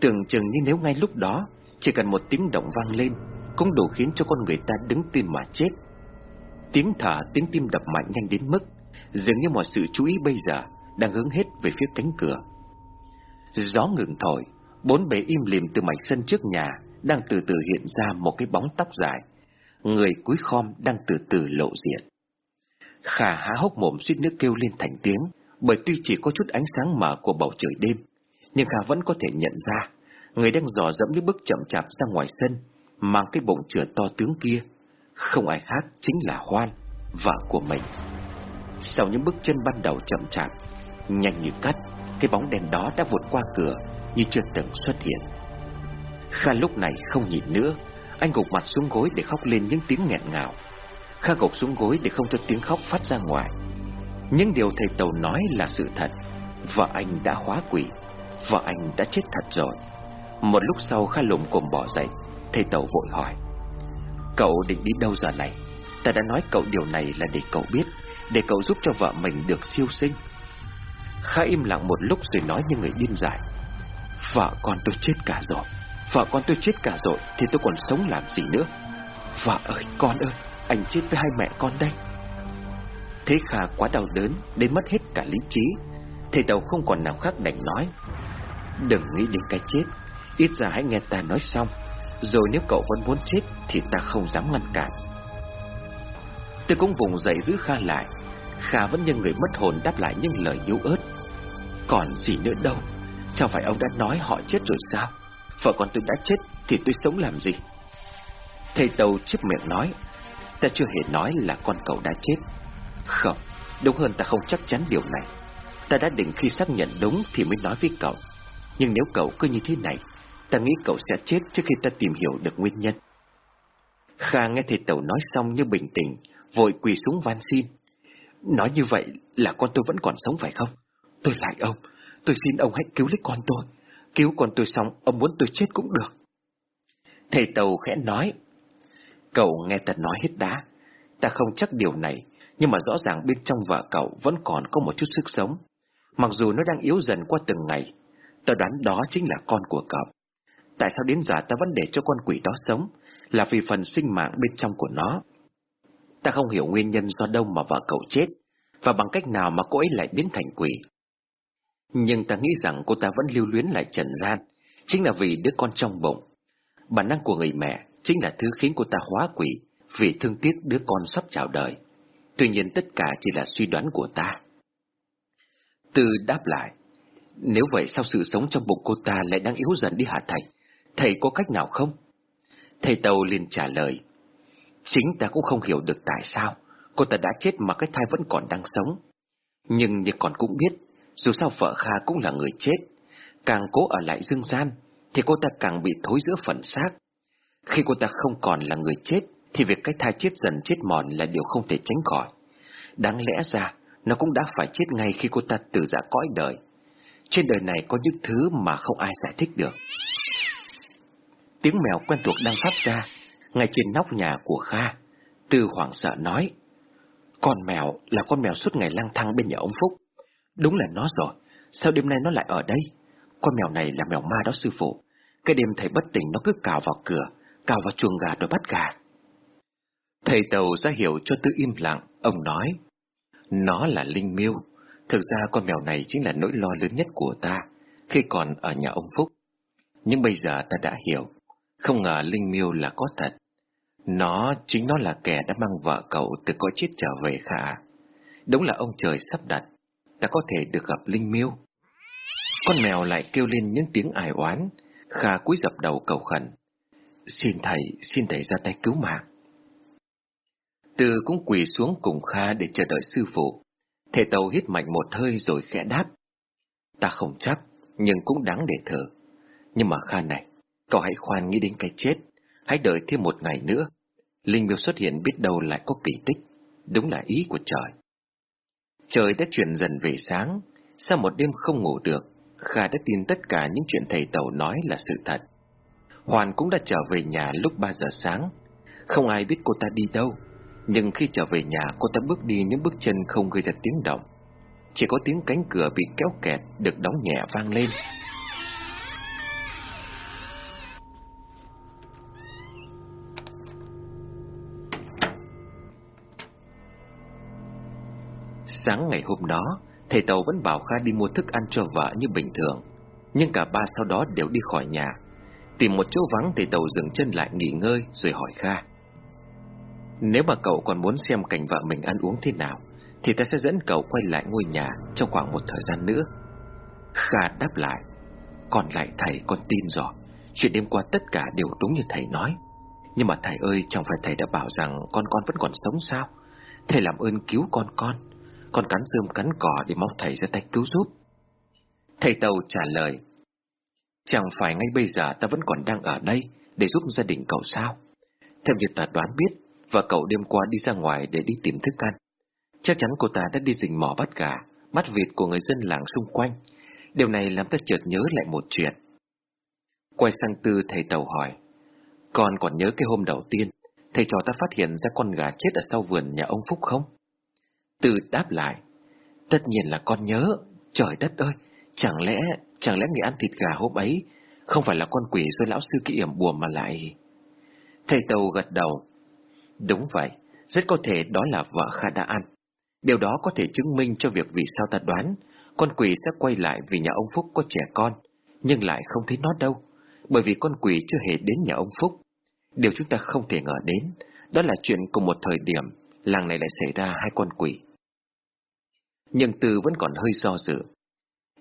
tưởng chừng như nếu ngay lúc đó chỉ cần một tiếng động vang lên cũng đủ khiến cho con người ta đứng tim mà chết. Tiếng thở, tiếng tim đập mạnh nhanh đến mức dường như mọi sự chú ý bây giờ đang hướng hết về phía cánh cửa. Gió ngừng thổi, bốn bề im lìm từ mảnh sân trước nhà đang từ từ hiện ra một cái bóng tóc dài. Người cúi khom đang từ từ lộ diện. Khả há hốc mồm suýt nước kêu lên thành tiếng, bởi tuy chỉ có chút ánh sáng mờ của bầu trời đêm, nhưng Khả vẫn có thể nhận ra, người đang dò dẫm những bước chậm chạp ra ngoài sân, mang cái bụng chửa to tướng kia, không ai khác chính là Hoan, vợ của mình. Sau những bước chân ban đầu chậm chạp, nhanh như cắt, cái bóng đen đó đã vụt qua cửa như chưa từng xuất hiện. Kha lúc này không nhìn nữa, anh gục mặt xuống gối để khóc lên những tiếng nghẹn ngào. Kha gục xuống gối để không cho tiếng khóc phát ra ngoài. Những điều thầy Tàu nói là sự thật. Vợ anh đã hóa quỷ, vợ anh đã chết thật rồi. Một lúc sau Kha lùm cùng bỏ dậy, thầy Tàu vội hỏi. Cậu định đi đâu giờ này? Ta đã nói cậu điều này là để cậu biết, để cậu giúp cho vợ mình được siêu sinh. Kha im lặng một lúc rồi nói như người điên dại. Vợ con tôi chết cả rồi. Vợ con tôi chết cả rồi thì tôi còn sống làm gì nữa. Vợ ơi, con ơi, anh chết với hai mẹ con đây. Thế Kha quá đau đớn đến mất hết cả lý trí. Thầy Tàu không còn nào khác đành nói. Đừng nghĩ đến cái chết, ít ra hãy nghe ta nói xong. Rồi nếu cậu vẫn muốn chết thì ta không dám ngăn cản. Tôi cũng vùng dậy giữ Kha lại. Kha vẫn như người mất hồn đáp lại những lời yếu ớt. Còn gì nữa đâu, sao phải ông đã nói họ chết rồi sao? Vợ con tôi đã chết thì tôi sống làm gì? Thầy Tàu chép miệng nói, ta chưa hề nói là con cậu đã chết. Không, đúng hơn ta không chắc chắn điều này. Ta đã định khi xác nhận đúng thì mới nói với cậu. Nhưng nếu cậu cứ như thế này, ta nghĩ cậu sẽ chết trước khi ta tìm hiểu được nguyên nhân. Kha nghe thầy Tàu nói xong như bình tĩnh, vội quỳ xuống van xin. Nói như vậy là con tôi vẫn còn sống phải không? Tôi lại ông, tôi xin ông hãy cứu lấy con tôi. Cứu con tôi xong, ông muốn tôi chết cũng được. Thầy Tàu khẽ nói, cậu nghe ta nói hết đá. Ta không chắc điều này, nhưng mà rõ ràng bên trong vợ cậu vẫn còn có một chút sức sống. Mặc dù nó đang yếu dần qua từng ngày, ta đoán đó chính là con của cậu. Tại sao đến giờ ta vẫn để cho con quỷ đó sống? Là vì phần sinh mạng bên trong của nó. Ta không hiểu nguyên nhân do đâu mà vợ cậu chết, và bằng cách nào mà cô ấy lại biến thành quỷ. Nhưng ta nghĩ rằng cô ta vẫn lưu luyến lại trần gian, chính là vì đứa con trong bụng. Bản năng của người mẹ chính là thứ khiến cô ta hóa quỷ, vì thương tiếc đứa con sắp chào đời. Tuy nhiên tất cả chỉ là suy đoán của ta. Tư đáp lại, nếu vậy sao sự sống trong bụng cô ta lại đang yếu dần đi hả thầy? Thầy có cách nào không? Thầy Tàu liền trả lời, chính ta cũng không hiểu được tại sao cô ta đã chết mà cái thai vẫn còn đang sống. Nhưng như còn cũng biết, dù sao vợ Kha cũng là người chết, càng cố ở lại dương gian, thì cô ta càng bị thối giữa phần xác. Khi cô ta không còn là người chết, thì việc cái thai chết dần chết mòn là điều không thể tránh khỏi. Đáng lẽ ra, nó cũng đã phải chết ngay khi cô ta từ giã cõi đời. Trên đời này có những thứ mà không ai giải thích được. Tiếng mèo quen thuộc đang phát ra, ngay trên nóc nhà của Kha. Tư hoảng sợ nói, con mèo là con mèo suốt ngày lang thang bên nhà ông Phúc. Đúng là nó rồi, sao đêm nay nó lại ở đây? Con mèo này là mèo ma đó sư phụ. Cái đêm thầy bất tỉnh nó cứ cào vào cửa, cào vào chuồng gà rồi bắt gà. Thầy Tàu ra hiểu cho Tư im lặng, ông nói. Nó là Linh Miêu. Thực ra con mèo này chính là nỗi lo lớn nhất của ta khi còn ở nhà ông Phúc. Nhưng bây giờ ta đã hiểu, không ngờ Linh Miêu là có thật. Nó, chính nó là kẻ đã mang vợ cậu từ cõi chết trở về khả. Đúng là ông trời sắp đặt, ta có thể được gặp Linh Miêu. Con mèo lại kêu lên những tiếng ải oán, Kha cúi dập đầu cầu khẩn. Xin thầy, xin thầy ra tay cứu mạng. Từ cũng quỳ xuống cùng Kha để chờ đợi sư phụ. Thầy tàu hít mạnh một hơi rồi khẽ đáp. Ta không chắc, nhưng cũng đáng để thờ. Nhưng mà Kha này, cậu hãy khoan nghĩ đến cái chết. Hãy đợi thêm một ngày nữa. Linh miêu xuất hiện biết đâu lại có kỳ tích. Đúng là ý của trời. Trời đã chuyển dần về sáng. Sau một đêm không ngủ được, Kha đã tin tất cả những chuyện thầy tàu nói là sự thật. Hoàn cũng đã trở về nhà lúc 3 giờ sáng. Không ai biết cô ta đi đâu. Nhưng khi trở về nhà cô ta bước đi những bước chân không gây ra tiếng động Chỉ có tiếng cánh cửa bị kéo kẹt được đóng nhẹ vang lên Sáng ngày hôm đó, thầy Tàu vẫn bảo Kha đi mua thức ăn cho vợ như bình thường. Nhưng cả ba sau đó đều đi khỏi nhà. Tìm một chỗ vắng thầy Tàu dừng chân lại nghỉ ngơi rồi hỏi Kha. Nếu mà cậu còn muốn xem cảnh vợ mình ăn uống thế nào, thì ta sẽ dẫn cậu quay lại ngôi nhà trong khoảng một thời gian nữa. Kha đáp lại. Còn lại thầy con tin rồi, chuyện đêm qua tất cả đều đúng như thầy nói. Nhưng mà thầy ơi, chẳng phải thầy đã bảo rằng con con vẫn còn sống sao? Thầy làm ơn cứu con con. Con cắn rơm cắn cỏ để mong thầy ra tay cứu giúp. Thầy Tàu trả lời. Chẳng phải ngay bây giờ ta vẫn còn đang ở đây để giúp gia đình cậu sao? Theo như ta đoán biết, và cậu đêm qua đi ra ngoài để đi tìm thức ăn. Chắc chắn cô ta đã đi rình mò bắt gà, bắt vịt của người dân làng xung quanh. Điều này làm ta chợt nhớ lại một chuyện. Quay sang tư thầy Tàu hỏi. Con còn nhớ cái hôm đầu tiên, thầy trò ta phát hiện ra con gà chết ở sau vườn nhà ông Phúc không? Tư đáp lại. Tất nhiên là con nhớ. Trời đất ơi, chẳng lẽ, chẳng lẽ người ăn thịt gà hôm ấy không phải là con quỷ do lão sư kia yểm bùa mà lại... Thầy Tàu gật đầu. Đúng vậy, rất có thể đó là vợ Kha đã ăn. Điều đó có thể chứng minh cho việc vì sao ta đoán con quỷ sẽ quay lại vì nhà ông Phúc có trẻ con, nhưng lại không thấy nó đâu, bởi vì con quỷ chưa hề đến nhà ông Phúc. Điều chúng ta không thể ngờ đến, đó là chuyện cùng một thời điểm, làng này lại xảy ra hai con quỷ. Nhưng Tư vẫn còn hơi do dự.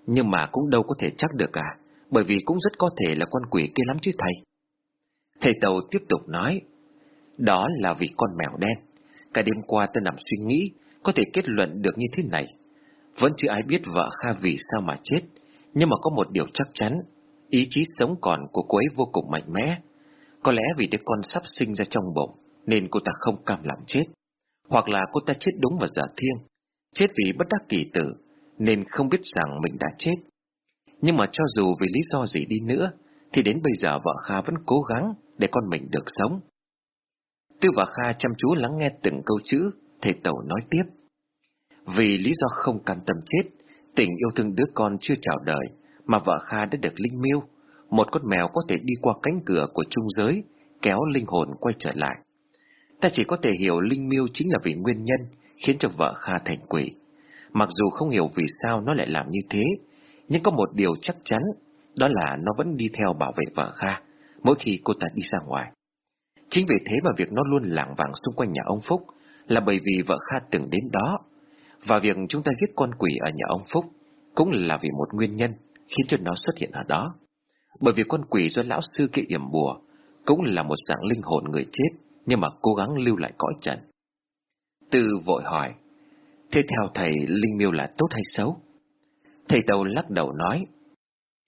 Nhưng mà cũng đâu có thể chắc được cả, bởi vì cũng rất có thể là con quỷ kia lắm chứ thầy. Thầy Tàu tiếp tục nói, đó là vì con mèo đen. Cả đêm qua tôi nằm suy nghĩ, có thể kết luận được như thế này. Vẫn chưa ai biết vợ Kha vì sao mà chết, nhưng mà có một điều chắc chắn, ý chí sống còn của cô ấy vô cùng mạnh mẽ. Có lẽ vì đứa con sắp sinh ra trong bụng, nên cô ta không cam lòng chết. Hoặc là cô ta chết đúng vào giờ thiêng, chết vì bất đắc kỳ tử, nên không biết rằng mình đã chết. Nhưng mà cho dù vì lý do gì đi nữa, thì đến bây giờ vợ Kha vẫn cố gắng để con mình được sống. Tư và Kha chăm chú lắng nghe từng câu chữ, thầy Tẩu nói tiếp. Vì lý do không cam tâm chết, tình yêu thương đứa con chưa chào đời, mà vợ Kha đã được linh miêu, một con mèo có thể đi qua cánh cửa của trung giới, kéo linh hồn quay trở lại. Ta chỉ có thể hiểu linh miêu chính là vì nguyên nhân khiến cho vợ Kha thành quỷ. Mặc dù không hiểu vì sao nó lại làm như thế, nhưng có một điều chắc chắn, đó là nó vẫn đi theo bảo vệ vợ Kha, mỗi khi cô ta đi ra ngoài. Chính vì thế mà việc nó luôn lảng vảng xung quanh nhà ông Phúc là bởi vì vợ Kha từng đến đó. Và việc chúng ta giết con quỷ ở nhà ông Phúc cũng là vì một nguyên nhân khiến cho nó xuất hiện ở đó. Bởi vì con quỷ do lão sư kia yểm bùa cũng là một dạng linh hồn người chết nhưng mà cố gắng lưu lại cõi trần. Tư vội hỏi, thế theo thầy linh miêu là tốt hay xấu? Thầy Tàu lắc đầu nói,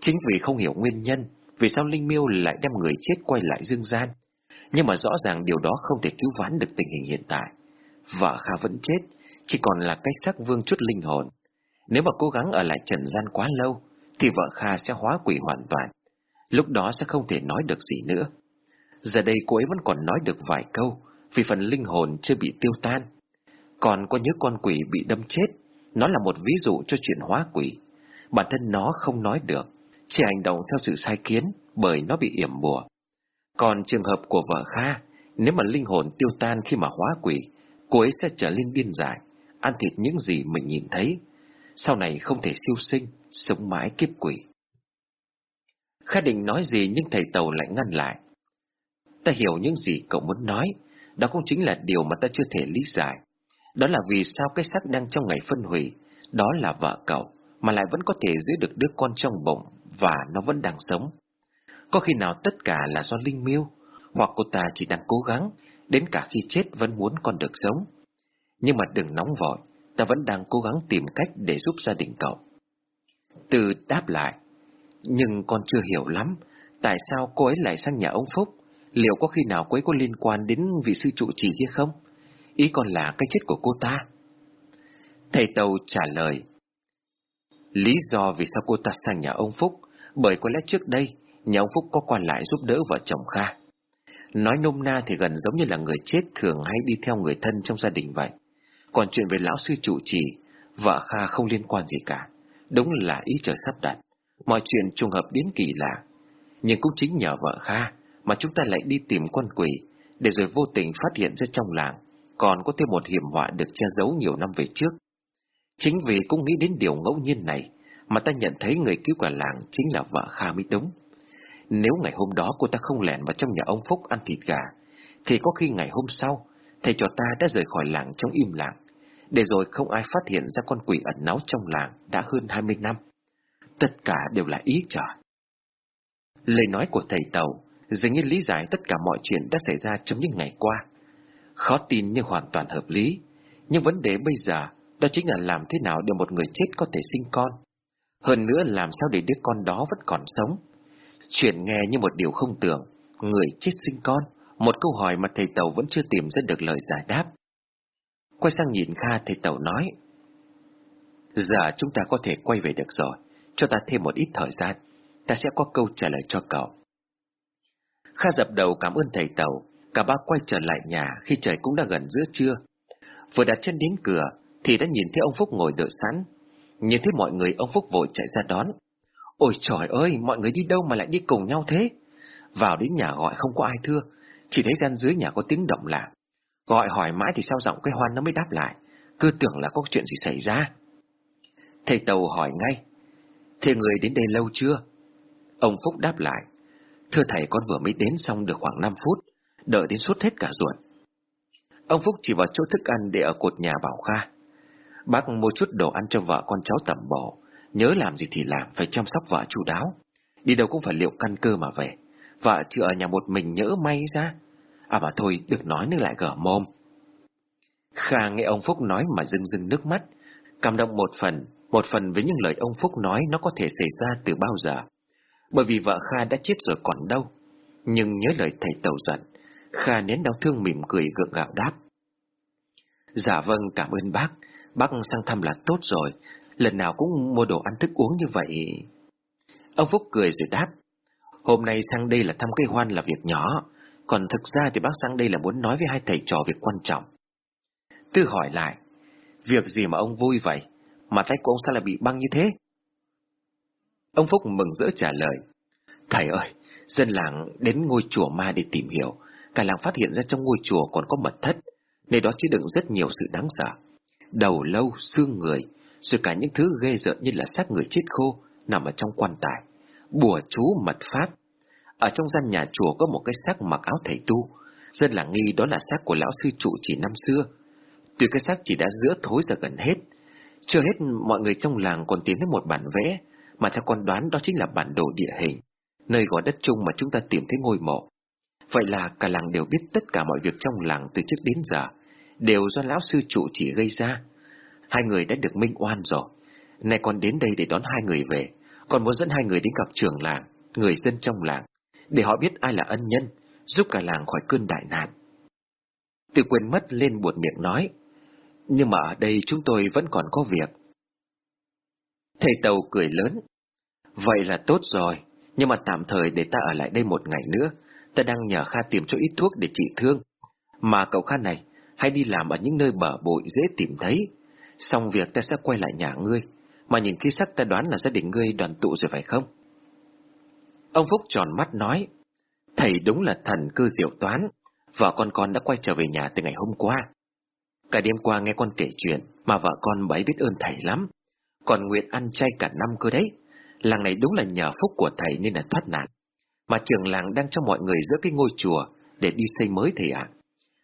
chính vì không hiểu nguyên nhân vì sao linh miêu lại đem người chết quay lại dương gian, nhưng mà rõ ràng điều đó không thể cứu vãn được tình hình hiện tại. Vợ Kha vẫn chết, chỉ còn là cái xác vương chút linh hồn. Nếu mà cố gắng ở lại trần gian quá lâu, thì vợ Kha sẽ hóa quỷ hoàn toàn. Lúc đó sẽ không thể nói được gì nữa. Giờ đây cô ấy vẫn còn nói được vài câu, vì phần linh hồn chưa bị tiêu tan. Còn có nhớ con quỷ bị đâm chết, nó là một ví dụ cho chuyện hóa quỷ. Bản thân nó không nói được, chỉ hành động theo sự sai kiến bởi nó bị yểm bùa. Còn trường hợp của vợ Kha, nếu mà linh hồn tiêu tan khi mà hóa quỷ, cô ấy sẽ trở lên điên dại, ăn thịt những gì mình nhìn thấy. Sau này không thể siêu sinh, sống mãi kiếp quỷ. Kha định nói gì nhưng thầy Tàu lại ngăn lại. Ta hiểu những gì cậu muốn nói, đó cũng chính là điều mà ta chưa thể lý giải. Đó là vì sao cái xác đang trong ngày phân hủy, đó là vợ cậu, mà lại vẫn có thể giữ được đứa con trong bụng và nó vẫn đang sống. Có khi nào tất cả là do Linh Miêu, hoặc cô ta chỉ đang cố gắng, đến cả khi chết vẫn muốn con được sống. Nhưng mà đừng nóng vội, ta vẫn đang cố gắng tìm cách để giúp gia đình cậu. Từ đáp lại, nhưng con chưa hiểu lắm, tại sao cô ấy lại sang nhà ông Phúc? Liệu có khi nào cô ấy có liên quan đến vị sư trụ trì kia không? Ý còn là cái chết của cô ta. Thầy Tàu trả lời. Lý do vì sao cô ta sang nhà ông Phúc, bởi có lẽ trước đây nhà ông Phúc có qua lại giúp đỡ vợ chồng Kha. Nói nôm na thì gần giống như là người chết thường hay đi theo người thân trong gia đình vậy. Còn chuyện về lão sư chủ trì, vợ Kha không liên quan gì cả. Đúng là ý trời sắp đặt. Mọi chuyện trùng hợp đến kỳ lạ. Nhưng cũng chính nhờ vợ Kha mà chúng ta lại đi tìm con quỷ, để rồi vô tình phát hiện ra trong làng còn có thêm một hiểm họa được che giấu nhiều năm về trước. Chính vì cũng nghĩ đến điều ngẫu nhiên này mà ta nhận thấy người cứu cả làng chính là vợ Kha mới đúng. Nếu ngày hôm đó cô ta không lẻn vào trong nhà ông Phúc ăn thịt gà, thì có khi ngày hôm sau, thầy trò ta đã rời khỏi làng trong im lặng, để rồi không ai phát hiện ra con quỷ ẩn náu trong làng đã hơn 20 năm. Tất cả đều là ý trời. Lời nói của thầy Tàu dường như lý giải tất cả mọi chuyện đã xảy ra trong những ngày qua. Khó tin nhưng hoàn toàn hợp lý. Nhưng vấn đề bây giờ đó chính là làm thế nào để một người chết có thể sinh con. Hơn nữa làm sao để đứa con đó vẫn còn sống. Chuyện nghe như một điều không tưởng, người chết sinh con, một câu hỏi mà thầy Tàu vẫn chưa tìm ra được lời giải đáp. Quay sang nhìn Kha thầy Tàu nói, Giờ chúng ta có thể quay về được rồi, cho ta thêm một ít thời gian, ta sẽ có câu trả lời cho cậu. Kha dập đầu cảm ơn thầy Tàu, cả ba quay trở lại nhà khi trời cũng đã gần giữa trưa. Vừa đặt chân đến cửa, thì đã nhìn thấy ông Phúc ngồi đợi sẵn. Nhìn thấy mọi người, ông Phúc vội chạy ra đón. Ôi trời ơi, mọi người đi đâu mà lại đi cùng nhau thế? Vào đến nhà gọi không có ai thưa, chỉ thấy gian dưới nhà có tiếng động lạ. Gọi hỏi mãi thì sao giọng cái hoan nó mới đáp lại, cứ tưởng là có chuyện gì xảy ra. Thầy Tàu hỏi ngay, thế người đến đây lâu chưa? Ông Phúc đáp lại, thưa thầy con vừa mới đến xong được khoảng 5 phút, đợi đến suốt hết cả ruột. Ông Phúc chỉ vào chỗ thức ăn để ở cột nhà bảo Kha. Bác mua chút đồ ăn cho vợ con cháu tẩm bổ, nhớ làm gì thì làm, phải chăm sóc vợ chu đáo. Đi đâu cũng phải liệu căn cơ mà về. Vợ chưa ở nhà một mình nhớ may ra. À mà thôi, được nói nữa lại gở mồm. Kha nghe ông Phúc nói mà rưng rưng nước mắt, cảm động một phần, một phần với những lời ông Phúc nói nó có thể xảy ra từ bao giờ. Bởi vì vợ Kha đã chết rồi còn đâu. Nhưng nhớ lời thầy tàu giận, Kha nén đau thương mỉm cười gượng gạo đáp. Dạ vâng, cảm ơn bác. Bác sang thăm là tốt rồi. Lần nào cũng mua đồ ăn thức uống như vậy. Ông Phúc cười rồi đáp. Hôm nay sang đây là thăm cây hoan là việc nhỏ. Còn thực ra thì bác sang đây là muốn nói với hai thầy trò việc quan trọng. Tư hỏi lại. Việc gì mà ông vui vậy? Mà tay của ông sao lại bị băng như thế? Ông Phúc mừng rỡ trả lời. Thầy ơi, dân làng đến ngôi chùa ma để tìm hiểu. Cả làng phát hiện ra trong ngôi chùa còn có mật thất, nơi đó chứa đựng rất nhiều sự đáng sợ. Đầu lâu, xương người, rồi cả những thứ ghê rợn như là xác người chết khô nằm ở trong quan tài, bùa chú mật pháp. Ở trong gian nhà chùa có một cái xác mặc áo thầy tu, dân làng nghi đó là xác của lão sư trụ chỉ năm xưa. Tuy cái xác chỉ đã giữa thối ra gần hết, chưa hết mọi người trong làng còn tìm thấy một bản vẽ, mà theo con đoán đó chính là bản đồ địa hình, nơi gò đất chung mà chúng ta tìm thấy ngôi mộ. Vậy là cả làng đều biết tất cả mọi việc trong làng từ trước đến giờ, đều do lão sư trụ chỉ gây ra. Hai người đã được minh oan rồi, nay con đến đây để đón hai người về, còn muốn dẫn hai người đến gặp trưởng làng, người dân trong làng, để họ biết ai là ân nhân, giúp cả làng khỏi cơn đại nạn. Từ quên mất lên buột miệng nói, nhưng mà ở đây chúng tôi vẫn còn có việc. Thầy Tàu cười lớn, vậy là tốt rồi, nhưng mà tạm thời để ta ở lại đây một ngày nữa, ta đang nhờ Kha tìm cho ít thuốc để trị thương. Mà cậu Kha này, hãy đi làm ở những nơi bờ bội dễ tìm thấy. Xong việc ta sẽ quay lại nhà ngươi, mà nhìn khí sắc ta đoán là gia đình ngươi đoàn tụ rồi phải không? Ông Phúc tròn mắt nói, thầy đúng là thần cư diệu toán, vợ con con đã quay trở về nhà từ ngày hôm qua. Cả đêm qua nghe con kể chuyện mà vợ con bấy biết ơn thầy lắm, còn nguyện ăn chay cả năm cơ đấy. Làng này đúng là nhờ phúc của thầy nên là thoát nạn mà trường làng đang cho mọi người giữa cái ngôi chùa để đi xây mới thầy ạ.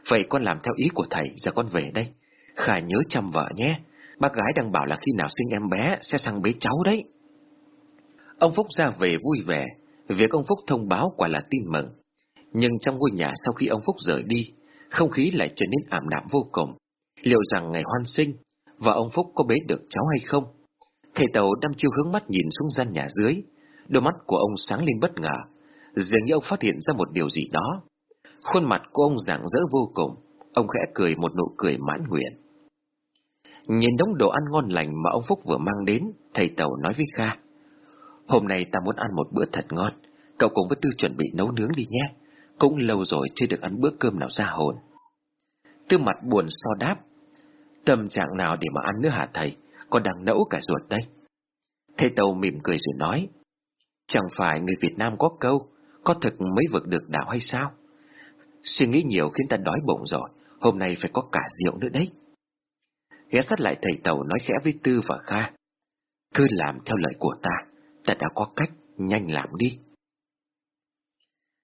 Vậy con làm theo ý của thầy, giờ con về đây. Khả nhớ chăm vợ nhé, bác gái đang bảo là khi nào sinh em bé sẽ sang bế cháu đấy. Ông Phúc ra về vui vẻ, việc ông Phúc thông báo quả là tin mừng. Nhưng trong ngôi nhà sau khi ông Phúc rời đi, không khí lại trở nên ảm đạm vô cùng. Liệu rằng ngày hoan sinh, và ông Phúc có bế được cháu hay không? Thầy Tàu đăm chiêu hướng mắt nhìn xuống gian nhà dưới, đôi mắt của ông sáng lên bất ngờ, dường như ông phát hiện ra một điều gì đó. Khuôn mặt của ông rạng rỡ vô cùng, ông khẽ cười một nụ cười mãn nguyện. Nhìn đống đồ ăn ngon lành mà ông Phúc vừa mang đến, thầy Tàu nói với Kha. Hôm nay ta muốn ăn một bữa thật ngon, cậu cùng với Tư chuẩn bị nấu nướng đi nhé. cũng lâu rồi chưa được ăn bữa cơm nào ra hồn. Tư mặt buồn so đáp, tâm trạng nào để mà ăn nữa hả thầy, con đang nẫu cả ruột đây. Thầy Tàu mỉm cười rồi nói, chẳng phải người Việt Nam có câu, có thật mới vượt được đạo hay sao? Suy nghĩ nhiều khiến ta đói bụng rồi, hôm nay phải có cả rượu nữa đấy. Ghé sát lại thầy Tàu nói khẽ với Tư và Kha, cứ làm theo lời của ta, ta đã có cách, nhanh làm đi.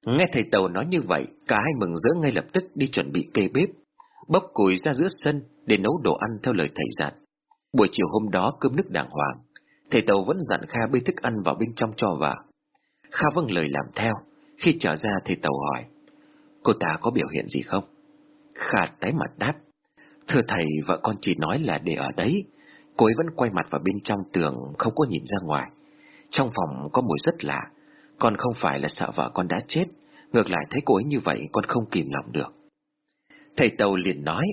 Nghe thầy Tàu nói như vậy, cả hai mừng rỡ ngay lập tức đi chuẩn bị kê bếp, bốc củi ra giữa sân để nấu đồ ăn theo lời thầy dặn. Buổi chiều hôm đó cơm nước đàng hoàng, thầy Tàu vẫn dặn Kha bê thức ăn vào bên trong cho vào. Kha vâng lời làm theo, khi trở ra thì Tàu hỏi, cô ta có biểu hiện gì không? Kha tái mặt đáp, thưa thầy vợ con chỉ nói là để ở đấy, cô ấy vẫn quay mặt vào bên trong tường không có nhìn ra ngoài. Trong phòng có mùi rất lạ, con không phải là sợ vợ con đã chết, ngược lại thấy cô ấy như vậy con không kìm lòng được. Thầy Tàu liền nói,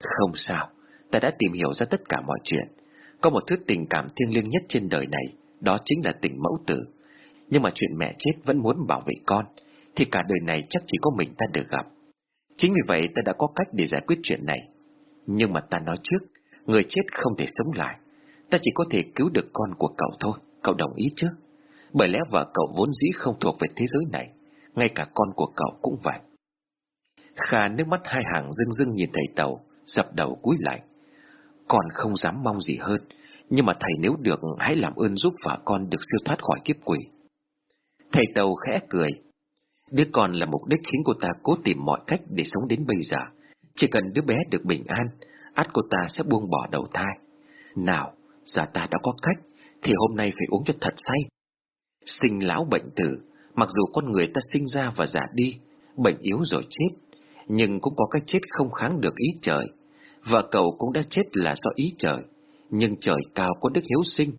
không sao, ta đã tìm hiểu ra tất cả mọi chuyện. Có một thứ tình cảm thiêng liêng nhất trên đời này, đó chính là tình mẫu tử. Nhưng mà chuyện mẹ chết vẫn muốn bảo vệ con, thì cả đời này chắc chỉ có mình ta được gặp. Chính vì vậy ta đã có cách để giải quyết chuyện này. Nhưng mà ta nói trước, người chết không thể sống lại. Ta chỉ có thể cứu được con của cậu thôi, cậu đồng ý chứ? Bởi lẽ vợ cậu vốn dĩ không thuộc về thế giới này, ngay cả con của cậu cũng vậy. Kha nước mắt hai hàng rưng rưng nhìn thầy Tàu, dập đầu cúi lại. Con không dám mong gì hơn, nhưng mà thầy nếu được hãy làm ơn giúp vợ con được siêu thoát khỏi kiếp quỷ. Thầy Tàu khẽ cười. Đứa con là mục đích khiến cô ta cố tìm mọi cách để sống đến bây giờ. Chỉ cần đứa bé được bình an, át cô ta sẽ buông bỏ đầu thai. Nào, giờ ta đã có cách, thì hôm nay phải uống cho thật say. Sinh lão bệnh tử, mặc dù con người ta sinh ra và già đi, bệnh yếu rồi chết, nhưng cũng có cái chết không kháng được ý trời. Vợ cậu cũng đã chết là do ý trời, nhưng trời cao có đức hiếu sinh.